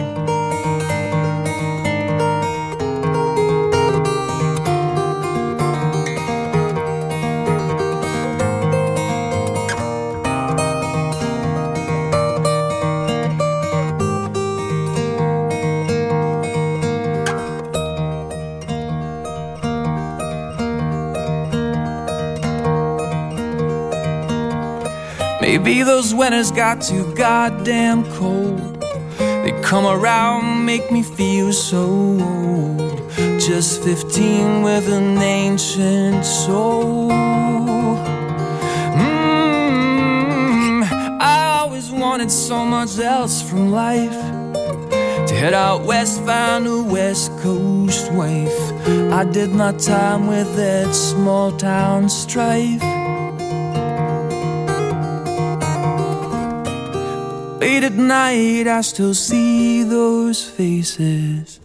Maybe those winters got too goddamn cold. They come around, make me feel so old. Just 15 with an ancient soul. Mm, I always wanted so much else from life. To head out west, find a West Coast wife. I did my time with that small town strife. Late at night, I still see those faces.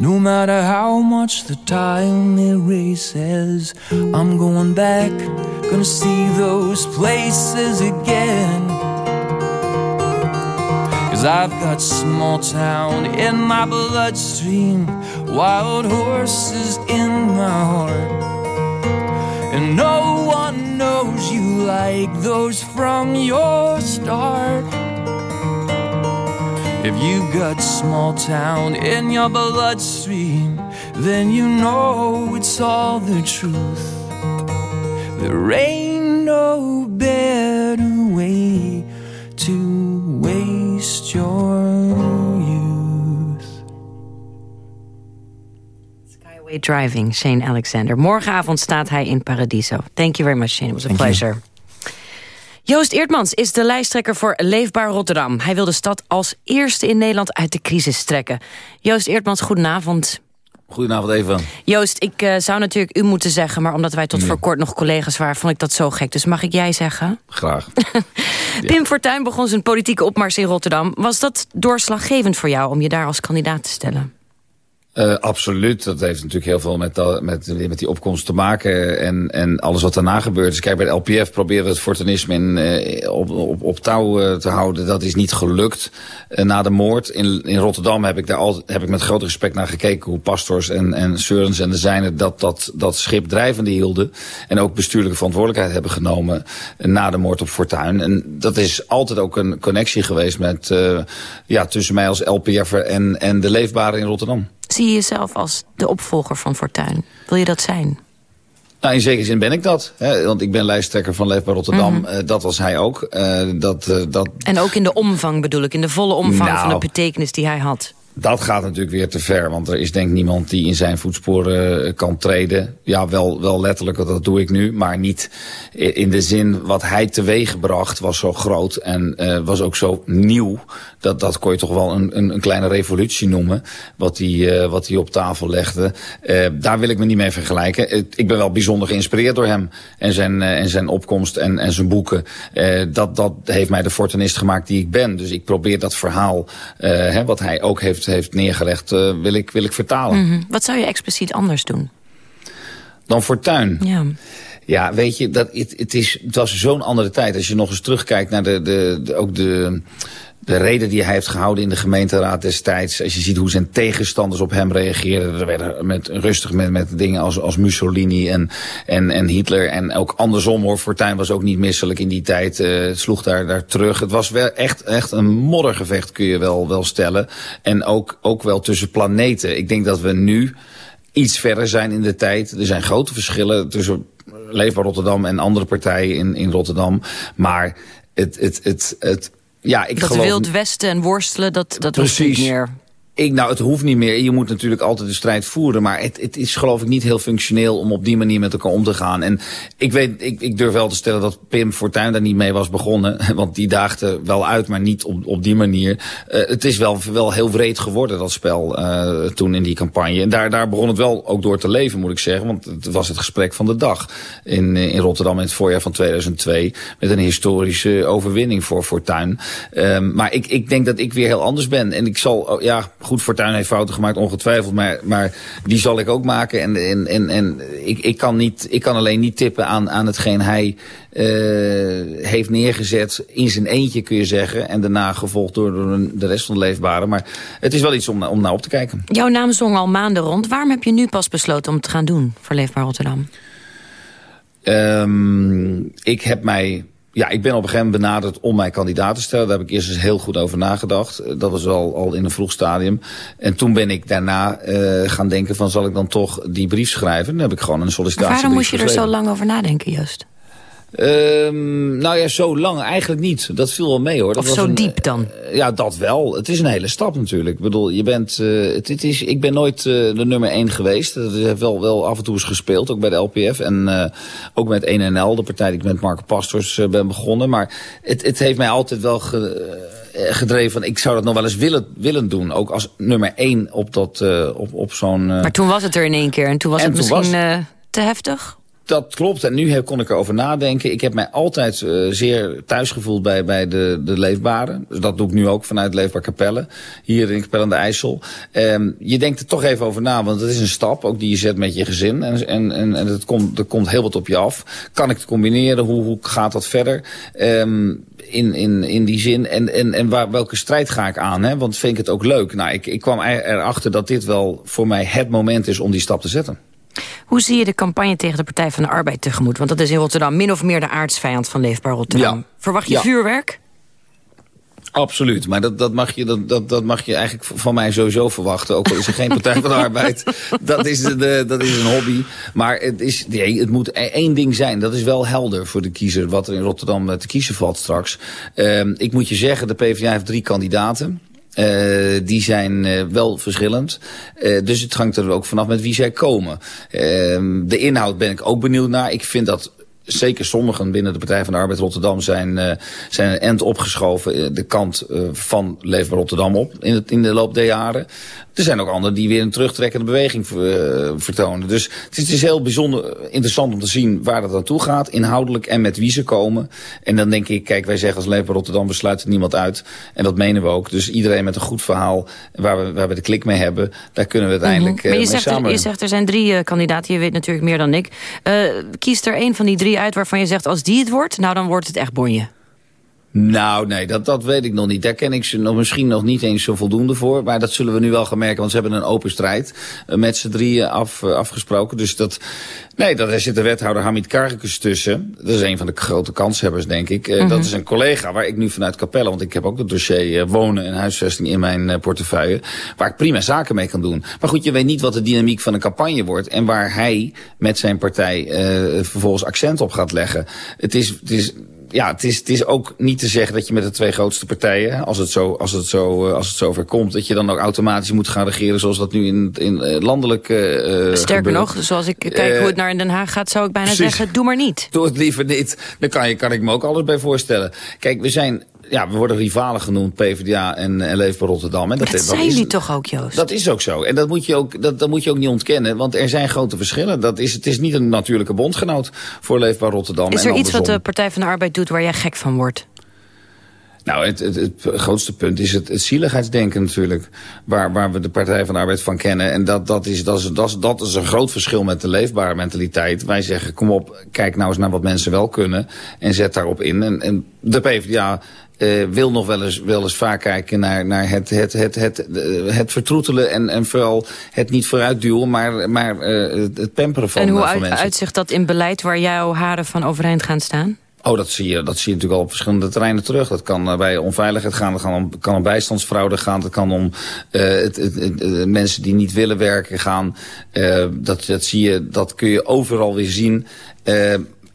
No matter how much the time erases, I'm going back, gonna see those places again. Cause I've got small town in my bloodstream, wild horses in my heart. And no one knows you like those from your start. If you've got small town in your bloodstream, then you know it's all the truth. There ain't no better way to waste your youth.
Skyway Driving, Shane Alexander. Morgenavond staat hij in Paradiso. Thank you very much, Shane. It was a
Thank
pleasure. Joost Eertmans is de lijsttrekker voor Leefbaar Rotterdam. Hij wil de stad als eerste in Nederland uit de crisis trekken. Joost Eertmans, goedenavond.
Goedenavond, Eva.
Joost, ik uh, zou natuurlijk u moeten zeggen... maar omdat wij tot voor kort nog collega's waren... vond ik dat zo gek. Dus mag ik jij zeggen?
Graag.
Pim Fortuyn begon zijn politieke opmars in Rotterdam. Was dat doorslaggevend voor jou om je daar als kandidaat te stellen?
Uh, absoluut. Dat heeft natuurlijk heel veel met, met, met die opkomst te maken en, en alles wat daarna gebeurt. Dus kijk, bij de LPF proberen we het fortunisme in, uh, op, op, op touw uh, te houden. Dat is niet gelukt na de moord. In, in Rotterdam heb ik daar al, heb ik met groot respect naar gekeken hoe pastors en, en Seurens en de zijnen dat, dat, dat schip drijvende hielden. En ook bestuurlijke verantwoordelijkheid hebben genomen na de moord op Fortuin. En dat is altijd ook een connectie geweest met, ja, tussen mij als LPF'er en, en de leefbare in Rotterdam.
Zie je jezelf als de opvolger van Fortuyn? Wil je dat zijn?
Nou, in zekere zin ben ik dat. Hè, want ik ben lijsttrekker van Leefbaar Rotterdam.
Mhm.
Uh, dat was hij ook. Uh, dat, uh, dat...
En ook in de omvang bedoel ik. In de volle omvang
nou,
van de betekenis die hij had.
Dat gaat natuurlijk weer te ver. Want er is denk ik niemand die in zijn voetsporen kan treden. Ja, wel, wel letterlijk, dat doe ik nu. Maar niet in de zin wat hij teweeggebracht was zo groot. En was ook zo nieuw dat, dat kon je toch wel een, een, een kleine revolutie noemen. Wat hij, uh, wat hij op tafel legde. Daar wil ik me niet mee vergelijken. ik ben wel bijzonder geïnspireerd door hem. En zijn, en zijn opkomst en, en zijn boeken. dat, dat heeft mij de fortunist gemaakt die ik ben. Dus ik probeer dat verhaal, hè, wat hij ook heeft, heeft neergelegd, wil, ik, wil ik vertalen.
Mm -hmm. Wat zou je expliciet anders doen?
Dan Fortuin?
Ja.
Ja, weet je, dat, het, het, is, het was zo'n andere tijd. Als je nog eens terugkijkt naar de, de, de ook de de reden die hij heeft gehouden in de gemeenteraad destijds... als je ziet hoe zijn tegenstanders op hem reageerden... er werden met, rustig met, met dingen als, als Mussolini en, en, en Hitler... en ook andersom hoor, Fortuyn was ook niet misselijk in die tijd... Uh, sloeg daar, daar terug. Het was wel echt, echt een moddergevecht kun je wel, wel stellen. En ook, ook wel tussen planeten. Ik denk dat we nu iets verder zijn in de tijd. Er zijn grote verschillen tussen Leefbaar Rotterdam en andere partijen in, in Rotterdam. Maar het, het, het, het ja, ik
dat
geloof...
Wild Westen en worstelen, dat, dat hoeft niet meer.
Ik, nou, het hoeft niet meer. Je moet natuurlijk altijd de strijd voeren. Maar het, het is geloof ik niet heel functioneel om op die manier met elkaar om te gaan. En ik, weet, ik, ik durf wel te stellen dat Pim Fortuyn daar niet mee was begonnen. Want die daagde wel uit, maar niet op, op die manier. Uh, het is wel, wel heel wreed geworden, dat spel, uh, toen in die campagne. En daar, daar begon het wel ook door te leven, moet ik zeggen. Want het was het gesprek van de dag in, in Rotterdam in het voorjaar van 2002. Met een historische overwinning voor Fortuyn. Um, maar ik, ik denk dat ik weer heel anders ben. En ik zal, ja goed, Fortuyn heeft fouten gemaakt, ongetwijfeld. Maar, maar die zal ik ook maken. En, en, en, en ik, ik, kan niet, ik kan alleen niet tippen aan, aan hetgeen hij uh, heeft neergezet. In zijn eentje kun je zeggen. En daarna gevolgd door, door de rest van de leefbare. Maar het is wel iets om, om naar op te kijken.
Jouw naam zong al maanden rond. Waarom heb je nu pas besloten om het te gaan doen voor Leefbaar Rotterdam?
Um, ik heb mij ja, ik ben op een gegeven moment benaderd om mij kandidaat te stellen. Daar heb ik eerst eens heel goed over nagedacht. Dat was al, al in een vroeg stadium. En toen ben ik daarna uh, gaan denken van zal ik dan toch die brief schrijven. Dan heb ik gewoon een sollicitatiebrief
Waarom moest je er
geschreven.
zo lang over nadenken, Joost?
Um, nou ja, zo lang eigenlijk niet. Dat viel wel mee hoor. Dat
of
was
zo
een,
diep dan?
Uh, ja, dat wel. Het is een hele stap natuurlijk. Ik bedoel, je bent, uh, het, het, is, ik ben nooit uh, de nummer 1 geweest. Dat heeft wel, wel af en toe eens gespeeld, ook bij de LPF. En ook met 1NL, de partij die ik met Marco Pastors ben begonnen. Maar het, het heeft mij altijd wel ge, gedreven van ik zou dat nog wel eens willen, willen doen. Ook als nummer 1 op, dat, op, op zo'n...
maar toen was het er in één keer en toen was
en
het
toen
misschien
was...
te heftig?
Dat klopt. En nu kon ik erover nadenken. Ik heb mij altijd uh, zeer thuis gevoeld bij, bij de, de Leefbare. Dus dat doe ik nu ook vanuit Leefbaar Capelle. Hier in Capelle aan de IJssel. Um, je denkt er toch even over na. Want het is een stap ook die je zet met je gezin. En, en, en, en het komt, er komt heel wat op je af. Kan ik het combineren? Hoe, hoe gaat dat verder? Um, in, in, in die zin. En, en, en waar, welke strijd ga ik aan? Hè? Want vind ik het ook leuk? Nou, ik, ik kwam erachter dat dit wel voor mij het moment is om die stap te zetten.
Hoe zie je de campagne tegen de Partij van de Arbeid tegemoet? Want dat is in Rotterdam min of meer de aardsvijand van Leefbaar Rotterdam.
Ja.
Verwacht je
ja.
vuurwerk?
Absoluut, maar dat, dat, mag je, dat, dat, dat mag je eigenlijk van mij sowieso verwachten. Ook al is er geen Partij van de Arbeid. Dat is, de, dat is een hobby. Maar het, is, nee, het moet één ding zijn. Dat is wel helder voor de kiezer wat er in Rotterdam te kiezen valt straks. Uh, ik moet je zeggen, de PvdA heeft drie kandidaten. Uh, die zijn uh, wel verschillend. Uh, dus het hangt er ook vanaf met wie zij komen. de inhoud ben ik ook benieuwd naar. Ik vind dat zeker sommigen binnen de Partij van de Arbeid Rotterdam zijn, uh, zijn een end opgeschoven de kant van Leefbaar Rotterdam op in, het, in de loop der jaren. Er zijn ook anderen die weer een terugtrekkende beweging uh, vertonen. Dus het is, het is, heel bijzonder interessant om te zien waar dat naartoe gaat, inhoudelijk en met wie ze komen. En dan denk ik, kijk, wij zeggen als Leefbaar Rotterdam, we sluiten niemand uit. En dat menen we ook. Dus iedereen met een goed verhaal, waar we, waar we de klik mee hebben, daar kunnen we uiteindelijk mm
-hmm. maar je zegt,
samen.
Je zegt, er zijn drie kandidaten, je weet natuurlijk meer dan ik. kies er één van die drie uit waarvan je zegt, als die het wordt, nou dan wordt het echt bonje.
Nou, nee, dat, dat weet ik nog niet. Daar ken ik ze nog, misschien nog niet eens zo voldoende voor. Maar dat zullen we nu wel gaan merken, want ze hebben een open strijd uh, met z'n drieën af, uh, afgesproken. Dus dat, nee, daar zit de wethouder Hamid Karkus tussen. Dat is een van de grote kanshebbers, denk ik. Mm -hmm. Dat is een collega waar ik nu vanuit Capelle, want ik heb ook het dossier wonen en huisvesting in mijn portefeuille, waar ik prima zaken mee kan doen. Maar goed, je weet niet wat de dynamiek van een campagne wordt en waar hij met zijn partij vervolgens accent op gaat leggen. Het is, het is ja, het is, het is ook niet te zeggen dat je met de twee grootste partijen, als het zo, als het zo, als het zover komt, dat je dan ook automatisch moet gaan regeren zoals dat nu in, in landelijk uh,
Sterker
gebeurt.
nog, zoals ik kijk hoe het naar Den Haag gaat, zou ik bijna
precies.
zeggen, doe maar niet.
Doe het liever niet. Dan kan, je, kan ik me ook alles bij voorstellen. Kijk, we zijn ja, we worden rivalen genoemd, PvdA en, en Leefbaar Rotterdam. En
dat, dat zijn jullie toch ook, Joost?
Dat is ook zo. En dat moet, je ook, dat, dat moet je ook niet ontkennen. Want er zijn grote verschillen. Dat is, het is niet een natuurlijke bondgenoot voor Leefbaar Rotterdam.
Is er
en
iets wat de Partij van de Arbeid doet waar jij gek van wordt?
Nou, het, het, het, grootste punt is het, het zieligheidsdenken natuurlijk. Waar, waar we de Partij van de Arbeid van kennen. En dat, dat, is, dat, is, dat, is, dat is een groot verschil met de leefbare mentaliteit. Wij zeggen, kom op, kijk nou eens naar wat mensen wel kunnen. En zet daarop in. En, en de PvdA uh, wil nog wel eens, wel eens vaak kijken naar, naar het, het, het, het, het vertroetelen en, en vooral het niet vooruitduwen, maar, maar uh, het pamperen van,
en hoe
van
uit,
mensen.
uitzicht dat in beleid waar jouw haren van overeind gaan staan?
Oh, dat zie, je, dat zie je natuurlijk al op verschillende terreinen terug. Dat kan bij onveiligheid gaan, dat kan om, kan om bijstandsfraude gaan... dat kan om uh, het, het, het, mensen die niet willen werken gaan. Uh, dat, dat, zie je, dat kun je overal weer zien. Uh,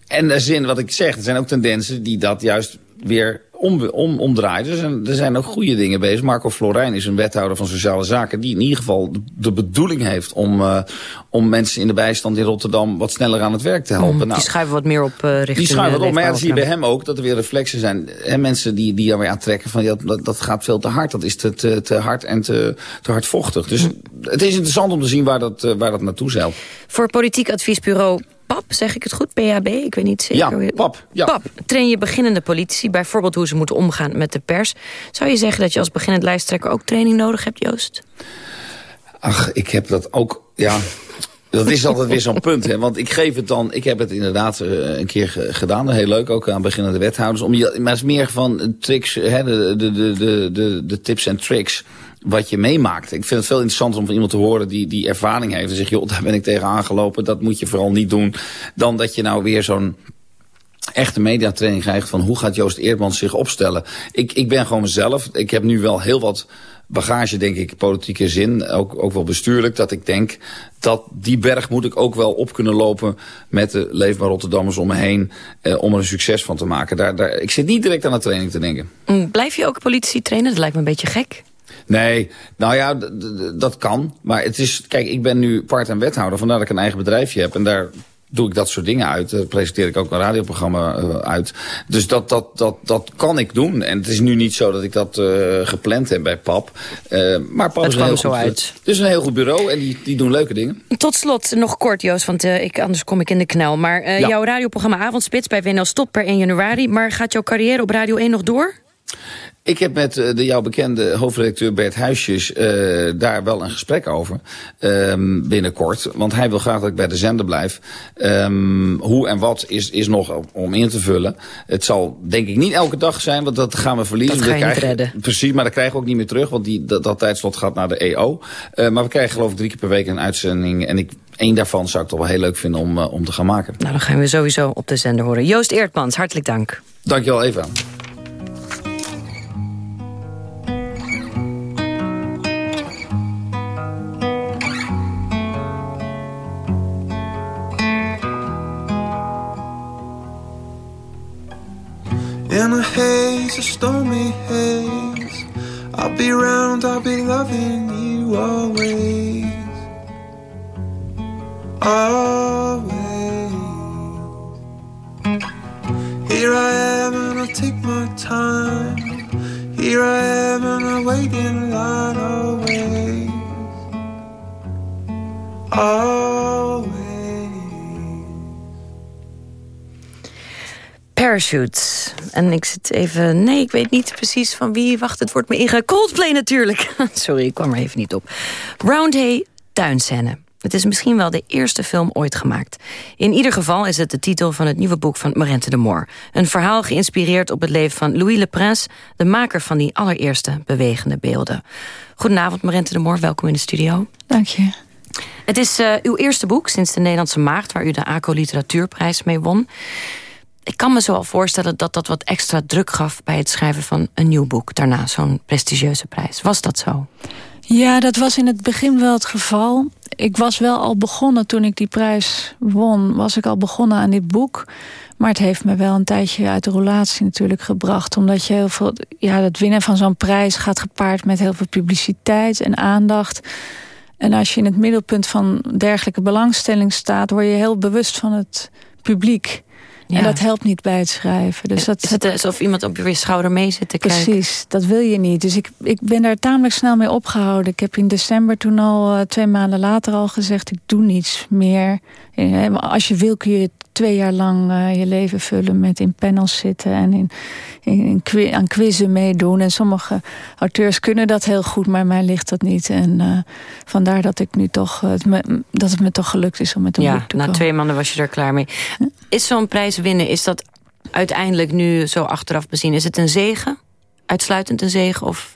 en er zijn, wat ik zeg, er zijn ook tendensen die dat juist weer om, om, omdraaien. Er zijn, er zijn ook goede dingen bezig. Marco Florijn is een wethouder van sociale zaken... die in ieder geval de, de bedoeling heeft om, uh, om mensen in de bijstand in Rotterdam... wat sneller aan het werk te helpen.
Mm,
nou,
die schuiven wat meer op uh, richting
Die schuiven wat op, maar ja,
ja,
dat zie je bij hem ook... dat er weer reflexen zijn. En mensen die, die er weer aantrekken van... Ja, dat, dat gaat veel te hard, dat is te, te, te hard en te, te hardvochtig. Dus mm. het is interessant om te zien waar dat, uh, waar dat naartoe zeilt.
Voor politiek adviesbureau PAP, zeg ik het goed? PAB, ik weet niet zeker.
Ja, PAP. Ja.
PAP. Train je beginnende politici, bijvoorbeeld hoe ze moeten omgaan met de pers. Zou je zeggen dat je als beginnend lijsttrekker ook training nodig hebt, Joost?
Ach, ik heb dat ook, ja... Dat is altijd weer zo'n punt, hè? want ik geef het dan, ik heb het inderdaad uh, een keer gedaan, heel leuk, ook aan beginnende wethouders, om je, maar het is meer van tricks, hè, de, de, de, de, de tips en tricks wat je meemaakt. Ik vind het veel interessanter om van iemand te horen die, die ervaring heeft. En zeg joh, daar ben ik tegen aangelopen. Dat moet je vooral niet doen. Dan dat je nou weer zo'n echte mediatraining krijgt van hoe gaat Joost Eerdmans zich opstellen. Ik, ik ben gewoon mezelf. Ik heb nu wel heel wat bagage, denk ik, politieke zin. Ook, ook wel bestuurlijk. Dat ik denk dat die berg moet ik ook wel op kunnen lopen met de Leefbaar Rotterdammers om me heen. Eh, om er een succes van te maken. Daar, daar, ik zit niet direct aan de training te denken.
Blijf je ook politici trainen? Dat lijkt me een beetje gek.
Nee, nou ja, dat kan. Maar het is, kijk, ik ben nu part-time wethouder, vandaar dat ik een eigen bedrijfje heb. En daar doe ik dat soort dingen uit. Daar presenteer ik ook een radioprogramma uh, uit. Dus dat, dat, dat, dat kan ik doen. En het is nu niet zo dat ik dat uh, gepland heb bij PAP. Uh, maar PAP
het
is een heel
zo
goed,
uit.
Het is een heel goed bureau en die, die doen leuke dingen.
Tot slot, nog kort Joost, want ik, anders kom ik in de knel. Maar ja. jouw radioprogramma Avondspits bij WNL stopt per 1 januari. Maar gaat jouw carrière op Radio 1 nog door?
Ik heb met uh, de jouw bekende hoofdredacteur Bert Huisjes uh, daar wel een gesprek over. Um, binnenkort. Want hij wil graag dat ik bij de zender blijf. Um, hoe en wat is, is nog om in te vullen. Het zal denk ik niet elke dag zijn, want dat gaan we verliezen.
Dat ga je
krijgen,
niet redden.
Precies, maar dat krijgen we ook niet meer terug. Want die, dat, dat tijdslot gaat naar de EO. Uh, maar we krijgen geloof ik drie keer per week een uitzending. En ik Eén daarvan zou ik toch wel heel leuk vinden om, uh, om te gaan maken.
Nou, dan gaan we sowieso op de zender horen. Joost Eertmans, hartelijk dank.
Dankjewel, Eva.
I'll be around, I'll be loving you always. Always. Here I am and I take my time. Here I am and I wait in line always. Always.
Parachutes. En ik zit even... Nee, ik weet niet precies van wie. Wacht, het wordt me inge... Coldplay natuurlijk. Sorry, ik kwam er even niet op. Roundhay Tuinscène. Het is misschien wel de eerste film ooit gemaakt. In ieder geval is het de titel van het nieuwe boek van Marente de Moor. Een verhaal geïnspireerd op het leven van Louis Le Prince... de maker van die allereerste bewegende beelden. Goedenavond, Marente de Moor. Welkom in de studio.
Dank je.
Het is uh, uw eerste boek sinds de Nederlandse Maagd... waar u de ACO Literatuurprijs mee won. Ik kan me zo al voorstellen dat dat wat extra druk gaf... bij het schrijven van een nieuw boek. Daarna zo'n prestigieuze prijs. Was dat zo?
Ja, dat was in het begin wel het geval. Ik was wel al begonnen toen ik die prijs won. Was ik al begonnen aan dit boek. Maar het heeft me wel een tijdje uit de relatie natuurlijk gebracht. Omdat je heel veel... Ja, het winnen van zo'n prijs gaat gepaard met heel veel publiciteit en aandacht. En als je in het middelpunt van dergelijke belangstelling staat... word je heel bewust van het publiek. Ja. En dat helpt niet bij het schrijven. Dus dat,
is het alsof iemand op je schouder mee zit te
kijken? Precies, dat wil je niet. Dus ik, ik ben daar tamelijk snel mee opgehouden. Ik heb in december toen al, uh, twee maanden later al gezegd... ik doe niets meer. Als je wil kun je twee jaar lang uh, je leven vullen met in panels zitten... en in, in, in, aan quizzen meedoen. En sommige auteurs kunnen dat heel goed, maar mij ligt dat niet. En uh, vandaar dat, ik nu toch, het me, dat het me toch gelukt is om met een
ja,
boek te komen.
na twee maanden was je er klaar mee. Is zo'n prijs winnen, is dat uiteindelijk nu zo achteraf bezien... is het een zegen? Uitsluitend een zegen of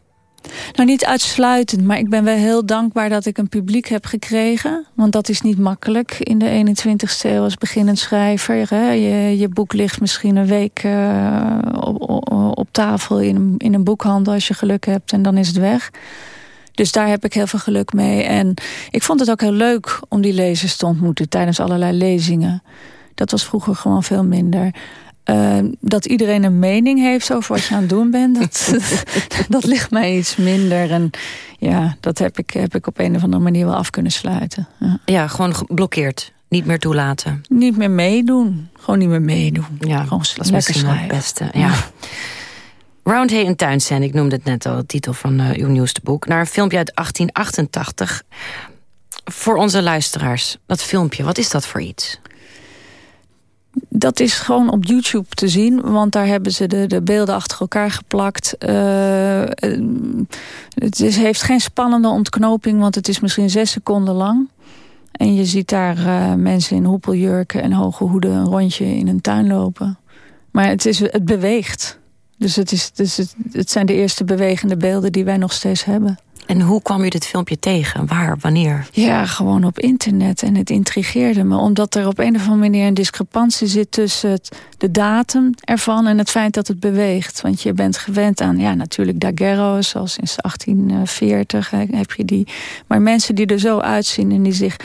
nou, niet uitsluitend, maar ik ben wel heel dankbaar dat ik een publiek heb gekregen. Want dat is niet makkelijk in de 21ste eeuw als beginnend schrijver. Hè. Je, je boek ligt misschien een week uh, op, op, tafel in een, in een boekhandel als je geluk hebt en dan is het weg. Dus daar heb ik heel veel geluk mee. En ik vond het ook heel leuk om die lezers te ontmoeten tijdens allerlei lezingen. Dat was vroeger gewoon veel minder. Uh, dat iedereen een mening heeft over wat je aan het doen bent, dat, dat ligt mij iets minder. En ja, dat heb ik, heb ik op een of andere manier wel af kunnen sluiten. Ja,
ja gewoon geblokkeerd. Niet meer toelaten.
Niet meer meedoen. Gewoon niet meer meedoen. Ja, gewoon
dat is misschien het beste. Ja. Roundhay en Tuinscène, ik noemde het net al, de titel van uh, uw nieuwste boek. Naar een filmpje uit 1888. Voor onze luisteraars, dat filmpje, wat is dat voor iets?
Dat is gewoon op YouTube te zien, want daar hebben ze de, de beelden achter elkaar geplakt. Uh, het is, heeft geen spannende ontknoping, want het is misschien zes seconden lang. En je ziet daar uh, mensen in hoepeljurken en hoge hoeden een rondje in een tuin lopen. Maar het, is, het beweegt. Dus, het, is, dus het, het zijn de eerste bewegende beelden die wij nog steeds hebben.
En hoe kwam u dit filmpje tegen? Waar? Wanneer?
Ja, gewoon op internet. En het intrigeerde me. Omdat er op een of andere manier een discrepantie zit... tussen het, de datum ervan en het feit dat het beweegt. Want je bent gewend aan, ja, natuurlijk daguerreo's... zoals sinds 1840 heb je die. Maar mensen die er zo uitzien en die zich...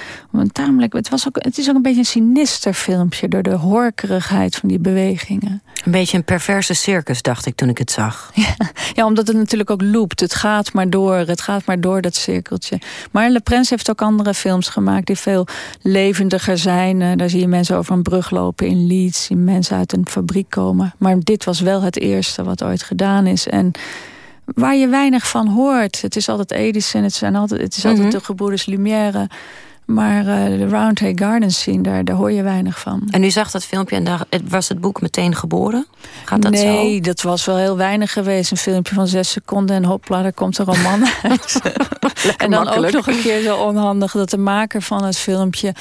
Tamelijk, het, was ook, het is ook een beetje een sinister filmpje... door de horkerigheid van die bewegingen.
Een beetje een perverse circus, dacht ik toen ik het zag.
Ja, ja omdat het natuurlijk ook loopt. Het gaat maar door, het gaat maar door dat cirkeltje. Maar Le Prince heeft ook andere films gemaakt die veel levendiger zijn. Uh, daar zie je mensen over een brug lopen in Leeds. Zie mensen uit een fabriek komen. Maar dit was wel het eerste wat ooit gedaan is. En waar je weinig van hoort. Het is altijd Edison, het, zijn altijd, het is altijd mm -hmm. de gebroeders Lumière... Maar uh, de Roundhay Gardens scene, daar, daar hoor je weinig van.
En u zag dat filmpje en daar, was het boek meteen geboren? Gaat dat
nee,
zo?
dat was wel heel weinig geweest. Een filmpje van zes seconden en hopla, daar komt een roman uit. en dan makkelijk. ook nog een keer zo onhandig... dat de maker van het filmpje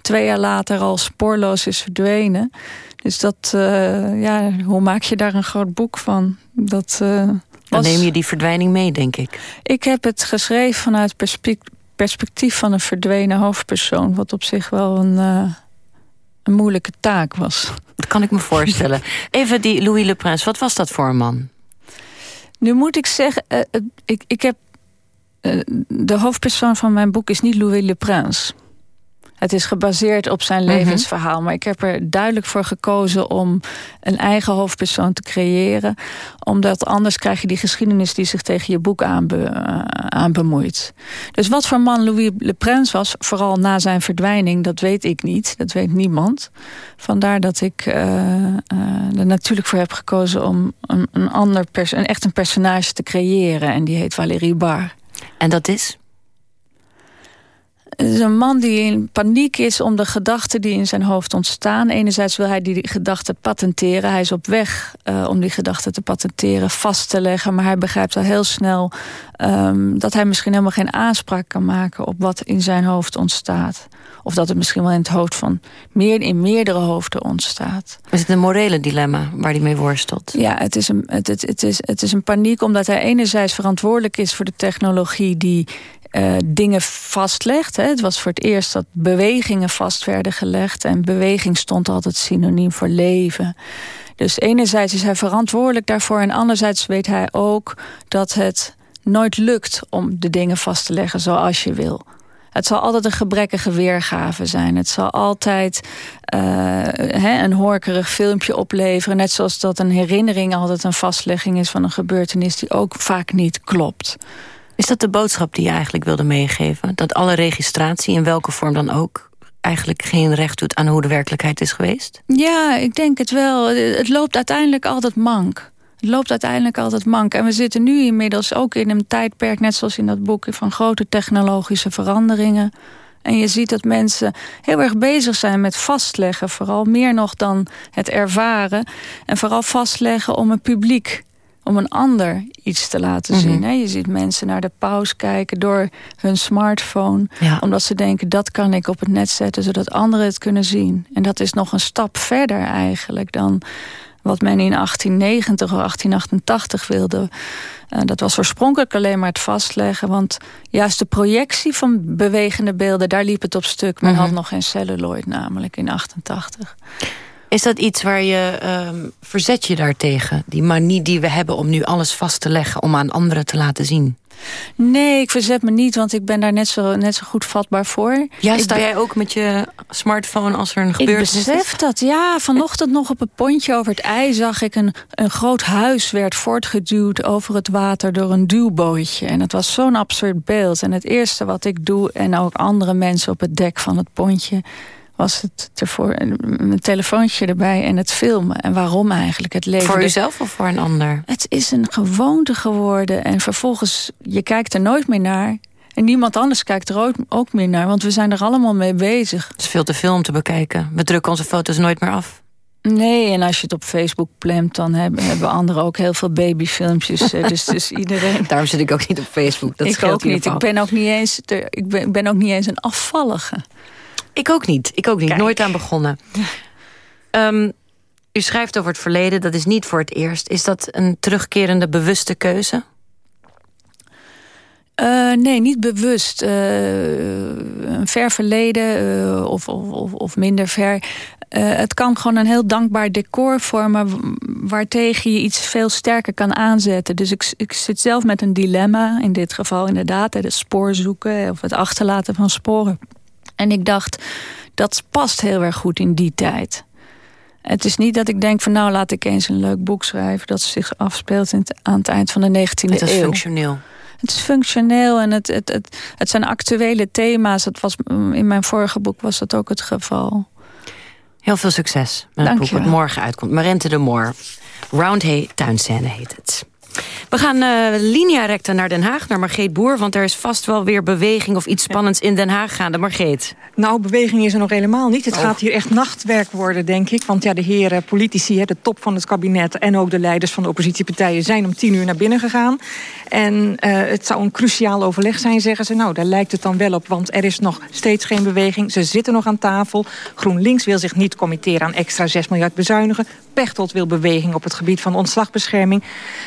twee jaar later al spoorloos is verdwenen. Dus dat, uh, ja, hoe maak je daar een groot boek van? Dat... Uh,
dan neem je die verdwijning mee, denk ik.
Ik heb het geschreven vanuit perspectief perspectief van een verdwenen hoofdpersoon... wat op zich wel een, uh, een moeilijke taak was.
Dat kan ik me voorstellen. Even die Louis Le Prince, wat was dat voor een man?
Nu moet ik zeggen, uh, ik, ik heb... Uh, de hoofdpersoon van mijn boek is niet Louis Le Prince. Het is gebaseerd op zijn
Mhm.
levensverhaal. Maar ik heb er duidelijk voor gekozen om een eigen hoofdpersoon te creëren. Omdat anders krijg je die geschiedenis die zich tegen je boek aanbe, eh, aan bemoeit. Dus wat voor man Louis Le Prince was, vooral na zijn verdwijning, dat weet ik niet. Dat weet niemand. Vandaar dat ik eh, eh, er natuurlijk voor heb gekozen om een, een ander pers een echt een personage te creëren. En die heet Valérie Bar.
En dat is?
Het is een man die in paniek is om de gedachten die in zijn hoofd ontstaan. Enerzijds wil hij die gedachten patenteren. Hij is op weg uh, om die gedachten te patenteren, vast te leggen. Maar hij begrijpt al heel snel um, dat hij misschien helemaal geen aanspraak kan maken op wat in zijn hoofd ontstaat. Of dat het misschien wel in het hoofd van meer, in meerdere hoofden ontstaat.
Is het een morele dilemma waar hij mee worstelt?
Ja, het is, een, het, het, het, is, het is een paniek omdat hij enerzijds verantwoordelijk is voor de technologie die uh, dingen vastlegt. Hè. Het was voor het eerst dat bewegingen vast werden gelegd. En beweging stond altijd synoniem voor leven. Dus enerzijds is hij verantwoordelijk daarvoor. En anderzijds weet hij ook dat het nooit lukt om de dingen vast te leggen zoals je wil. Het zal altijd een gebrekkige weergave zijn. Het zal altijd hè, een horkerig filmpje opleveren. Net zoals dat een herinnering altijd een vastlegging is van een gebeurtenis die ook vaak niet klopt.
Is dat de boodschap die je eigenlijk wilde meegeven? Dat alle registratie, in welke vorm dan ook... eigenlijk geen recht doet aan hoe de werkelijkheid is geweest?
Ja, ik denk het wel. Het loopt uiteindelijk altijd mank. Het loopt uiteindelijk altijd mank. En we zitten nu inmiddels ook in een tijdperk... net zoals in dat boek, van grote technologische veranderingen. En je ziet dat mensen heel erg bezig zijn met vastleggen. Vooral meer nog dan het ervaren. En vooral vastleggen om een publiek om een ander iets te laten
Mhm.
zien. Hè? Je ziet mensen naar de pauze kijken door hun smartphone.
Ja.
Omdat ze denken, dat kan ik op het net zetten... zodat anderen het kunnen zien. En dat is nog een stap verder eigenlijk dan wat men in 1890 of 1888 wilde. Uh, dat was oorspronkelijk alleen maar het vastleggen. Want juist de projectie van bewegende beelden, daar liep het op stuk. Men
Mhm.
had nog geen celluloid namelijk in 88.
Is dat iets waar je um, verzet je daartegen? Die manie die we hebben om nu alles vast te leggen... om aan anderen te laten zien?
Nee, ik verzet me niet, want ik ben daar net zo, net zo goed vatbaar voor.
Ja,
ik
sta jij ook met je smartphone als er een
Ik
gebeurtenis
besef
is?
dat, ja. Vanochtend nog op het pontje over het ei zag ik een, een groot huis werd voortgeduwd over het water door een duwbootje. En het was zo'n absurd beeld. En het eerste wat ik doe, en ook andere mensen op het dek van het pontje was het ervoor een telefoontje erbij en het filmen. En waarom eigenlijk het leven.
Voor jezelf of voor een ander?
Het is een gewoonte geworden. En vervolgens, je kijkt er nooit meer naar. En niemand anders kijkt er ook, ook meer naar. Want we zijn er allemaal mee bezig.
Het is veel te veel om te bekijken. We drukken onze foto's nooit meer af.
Nee, en als je het op Facebook plemt... dan hebben, hebben anderen ook heel veel babyfilmpjes. dus, dus iedereen...
Daarom zit ik ook niet op Facebook. Dat
ik
scheelt
ook niet. Ik ben ook niet eens, ik ben, ik ben ook niet eens een afvallige.
Ik ook niet. Ik ook niet. Nooit aan begonnen. Ehm, u schrijft over het verleden. Dat is niet voor het eerst. Is dat een terugkerende bewuste keuze?
Eh, nee, niet bewust. Eh, een ver verleden eh, of, of, of, minder ver. Eh, het kan gewoon een heel dankbaar decor vormen... waartegen je iets veel sterker kan aanzetten. Dus ik, ik zit zelf met een dilemma. In dit geval inderdaad het spoor zoeken... of het achterlaten van sporen. En ik dacht, dat past heel erg goed in die tijd. Het is niet dat ik denk van nou laat ik eens een leuk boek schrijven... dat zich afspeelt in het- aan het eind van de 19e
Het is
eeuw.
functioneel.
Het is functioneel en het, het, het, het zijn actuele thema's. Dat was, mm, in mijn vorige boek was dat ook het geval.
Heel veel succes met het boek
je
wat morgen uitkomt. Marente de Moor. Roundhay Tuinscène heet het. We gaan eh linea recta naar Den Haag, naar Margreet Boer... want er is vast wel weer beweging of iets spannends in Den Haag gaande. Margreet.
Nou, beweging is er nog helemaal niet. Het
Oh.
gaat hier echt nachtwerk worden, denk ik. Want ja, de heren politici, de top van het kabinet... en ook de leiders van de oppositiepartijen... zijn om tien uur naar binnen gegaan. En eh, het zou een cruciaal overleg zijn, zeggen ze. Nou, daar lijkt het dan wel op, want er is nog steeds geen beweging. Ze zitten nog aan tafel. GroenLinks wil zich niet committeren aan extra 6 miljard bezuinigen. Pechtold wil beweging op het gebied van ontslagbescherming.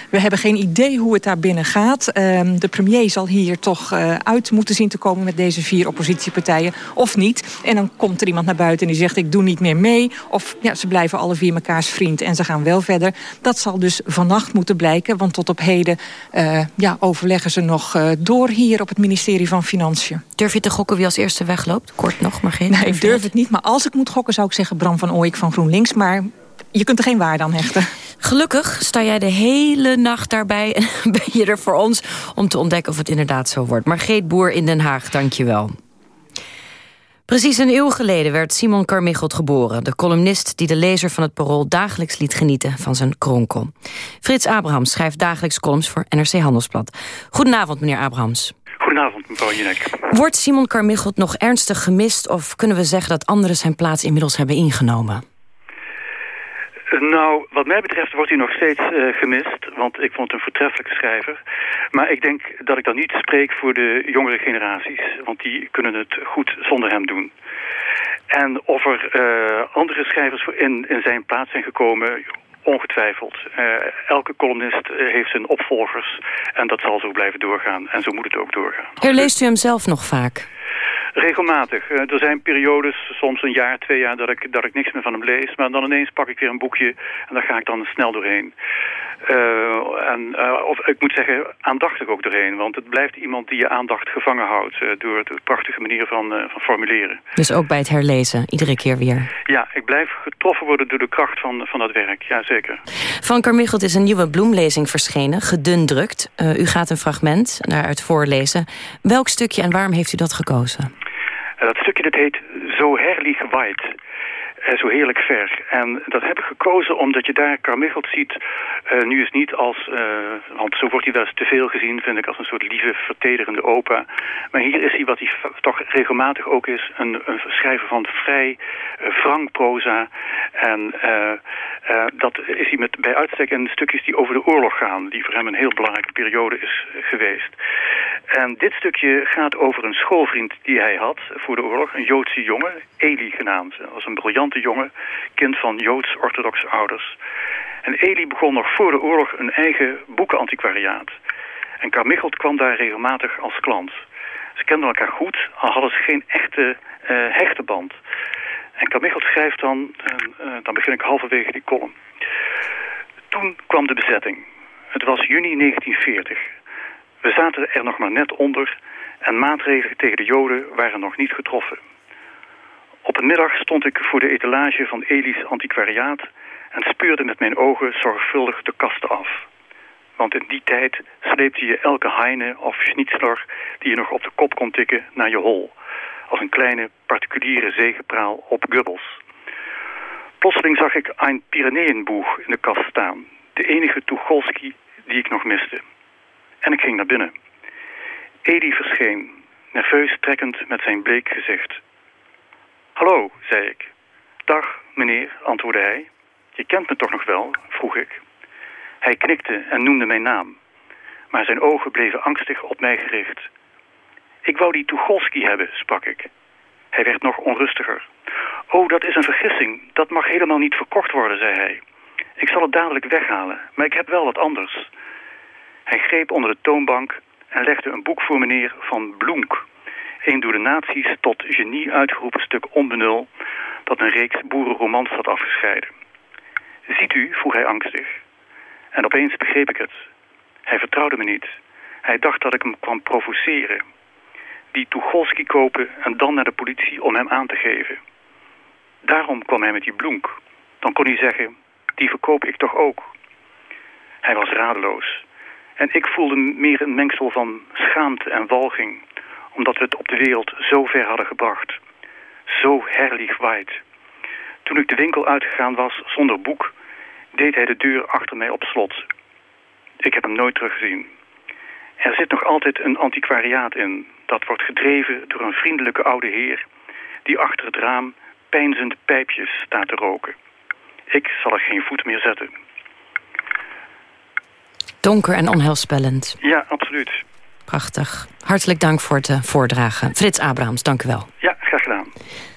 We hebben geen idee hoe het daar binnen gaat. Ehm, de premier zal hier toch uh, uit moeten zien te komen met deze vier oppositiepartijen. Of niet. En dan komt er iemand naar buiten en die zegt ik doe niet meer mee. Of ja, ze blijven alle vier mekaars vriend en ze gaan wel verder. Dat zal dus vannacht moeten blijken. Want tot op heden uh, ja, overleggen ze nog uh, door hier op het ministerie van Financiën.
Durf je te gokken wie als eerste wegloopt? Kort nog, maar geen.
Nee, ik durf het niet. Maar als ik moet gokken zou ik zeggen Bram van Ooyek van GroenLinks. Maar je kunt er geen waarde aan hechten.
Gelukkig sta jij de hele nacht daarbij en ben je er voor ons om te ontdekken of het inderdaad zo wordt. Margreet Boer in Den Haag, dank je wel. Precies een eeuw geleden werd Simon Carmichelt geboren. De columnist die de lezer van het Parool dagelijks liet genieten van zijn kronkel. Frits Abrahams schrijft dagelijks columns voor NRC Handelsblad. Goedenavond, meneer Abrahams.
Goedenavond, mevrouw Jinek.
Wordt Simon Carmichelt nog ernstig gemist... of kunnen we zeggen dat anderen zijn plaats inmiddels hebben ingenomen?
Nou, wat mij betreft wordt hij nog steeds uh, gemist. Want ik vond het een voortreffelijke schrijver. Maar ik denk dat ik dan niet spreek voor de jongere generaties. Want die kunnen het goed zonder hem doen. En of er uh, andere schrijvers in, in zijn plaats zijn gekomen... Ongetwijfeld. Elke columnist heeft zijn opvolgers. En dat zal zo blijven doorgaan. En zo moet het ook doorgaan.
Herleest u hem zelf nog vaak?
Regelmatig. Uh, er zijn periodes, soms een jaar, twee jaar, dat ik, dat ik niks meer van hem lees. Maar dan ineens pak ik weer een boekje en daar ga ik dan snel doorheen. Uh, en, uh, of ik moet zeggen, aandachtig ook doorheen. Want het blijft iemand die je aandacht gevangen houdt... door de prachtige manier van, van formuleren.
Dus ook bij het herlezen, iedere keer weer?
Ja, ik blijf getroffen worden door de kracht van, van dat werk. Ja, zeker.
Van Carmichelt is een nieuwe bloemlezing verschenen, gedundrukt. u gaat een fragment daaruit voorlezen. Welk stukje en waarom heeft u dat gekozen?
Dat stukje dat heet Zo herrlich weit. Uh, zo heerlijk ver. En dat heb ik gekozen omdat je daar Carmichelt ziet. Uh, nu is niet als, uh, want zo wordt hij eens te veel gezien, vind ik, als een soort lieve, vertederende opa. Maar hier is hij wat hij toch regelmatig ook is, een, een schrijver van vrij, frank proza. En dat is hij met, bij uitstek in stukjes die over de oorlog gaan, die voor hem een heel belangrijke periode is geweest. En dit stukje gaat over een schoolvriend die hij had voor de oorlog, een Joodse jongen, Eli genaamd. Dat was een briljante jongen, kind van Joods-orthodoxe ouders. En Eli begon nog voor de oorlog een eigen boekenantiquariaat. En Carmichelt kwam daar regelmatig als klant. Ze kenden elkaar goed, al hadden ze geen echte uh, hechte band. En Carmichelt schrijft dan, uh, uh, dan begin ik halverwege die column. Toen kwam de bezetting. Het was juni 1940. We zaten er nog maar net onder en maatregelen tegen de Joden waren nog niet getroffen. Op een middag stond ik voor de etalage van Eli's antiquariaat en speurde met mijn ogen zorgvuldig de kasten af. Want in die tijd sleepte je elke heine of schnitzler die je nog op de kop kon tikken naar je hol. Als een kleine particuliere zegepraal op gubbels. Plotseling zag ik een Pyreneeënboeg in de kast staan. De enige Tucholsky die ik nog miste. En ik ging naar binnen. Edi verscheen, nerveus trekkend met zijn bleek gezicht. Hallo, zei ik. Dag, meneer, antwoordde hij. Je kent me toch nog wel, vroeg ik. Hij knikte en noemde mijn naam. Maar zijn ogen bleven angstig op mij gericht. Ik wou die Tucholsky hebben, sprak ik. Hij werd nog onrustiger. Oh, dat is een vergissing. Dat mag helemaal niet verkocht worden, zei hij. Ik zal het dadelijk weghalen, maar ik heb wel wat anders. Hij greep onder de toonbank en legde een boek voor meneer van Bloemk. Een door de nazi's tot genie uitgeroepen stuk onbenul... dat een reeks boerenromans had afgescheiden. Ziet u, vroeg hij angstig. En opeens begreep ik het. Hij vertrouwde me niet. Hij dacht dat ik hem kwam provoceren. Die Tucholsky kopen en dan naar de politie om hem aan te geven. Daarom kwam hij met die bloemk. Dan kon hij zeggen, die verkoop ik toch ook. Hij was radeloos. En ik voelde meer een mengsel van schaamte en walging, omdat we het op de wereld zo ver hadden gebracht. Zo herrlich weit. Toen ik de winkel uitgegaan was zonder boek, deed hij de deur achter mij op slot. Ik heb hem nooit teruggezien. Er zit nog altijd een antiquariaat in. Dat wordt gedreven door een vriendelijke oude heer... die achter het raam pijnzend pijpjes staat te roken. Ik zal er geen voet meer zetten.
Donker en onheilspellend.
Ja, absoluut.
Prachtig. Hartelijk dank voor het uh, voordragen. Frits Abrahams, dank u wel.
Ja, graag gedaan.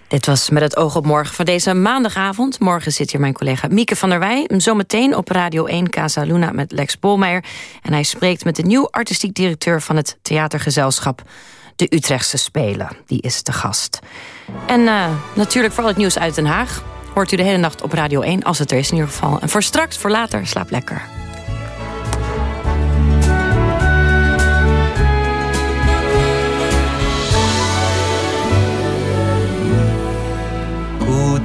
Dit was met het oog op morgen van deze maandagavond. Morgen zit hier mijn collega Mieke van der Wij. Zometeen op Radio 1 Casa Luna met Lex Bolmeijer. En hij spreekt met de nieuw artistiek directeur van het theatergezelschap De Utrechtse Spelen. Die is de gast. En uh, natuurlijk vooral het nieuws uit Den Haag. Hoort u de hele nacht op Radio 1, als het er is in ieder geval. En voor straks, voor later, slaap lekker.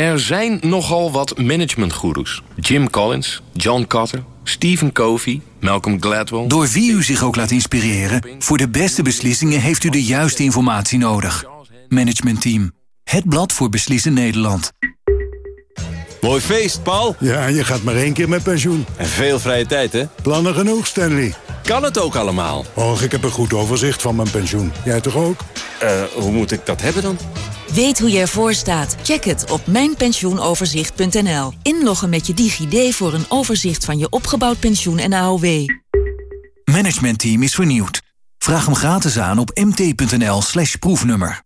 Er zijn nogal wat managementgoeroes. Jim Collins, John Cotter, Stephen Covey, Malcolm Gladwell...
Door wie u zich ook laat inspireren... voor de beste beslissingen heeft u de juiste informatie nodig. Management Team. Het blad voor beslissen Nederland.
Mooi feest, Paul.
Ja, je gaat maar één keer met pensioen.
En veel vrije tijd, hè?
Plannen genoeg, Stanley.
Kan het ook allemaal?
Och, ik heb een goed overzicht van mijn pensioen. Jij toch ook?
Uh, hoe moet ik dat hebben dan?
Weet hoe je ervoor staat? Check het op mijnpensioenoverzicht.nl. Inloggen met je DigiD voor een overzicht van je opgebouwd pensioen en AOW.
Management Team is vernieuwd. Vraag hem gratis aan op mt.nl slash proefnummer.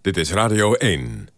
Dit is Radio 1.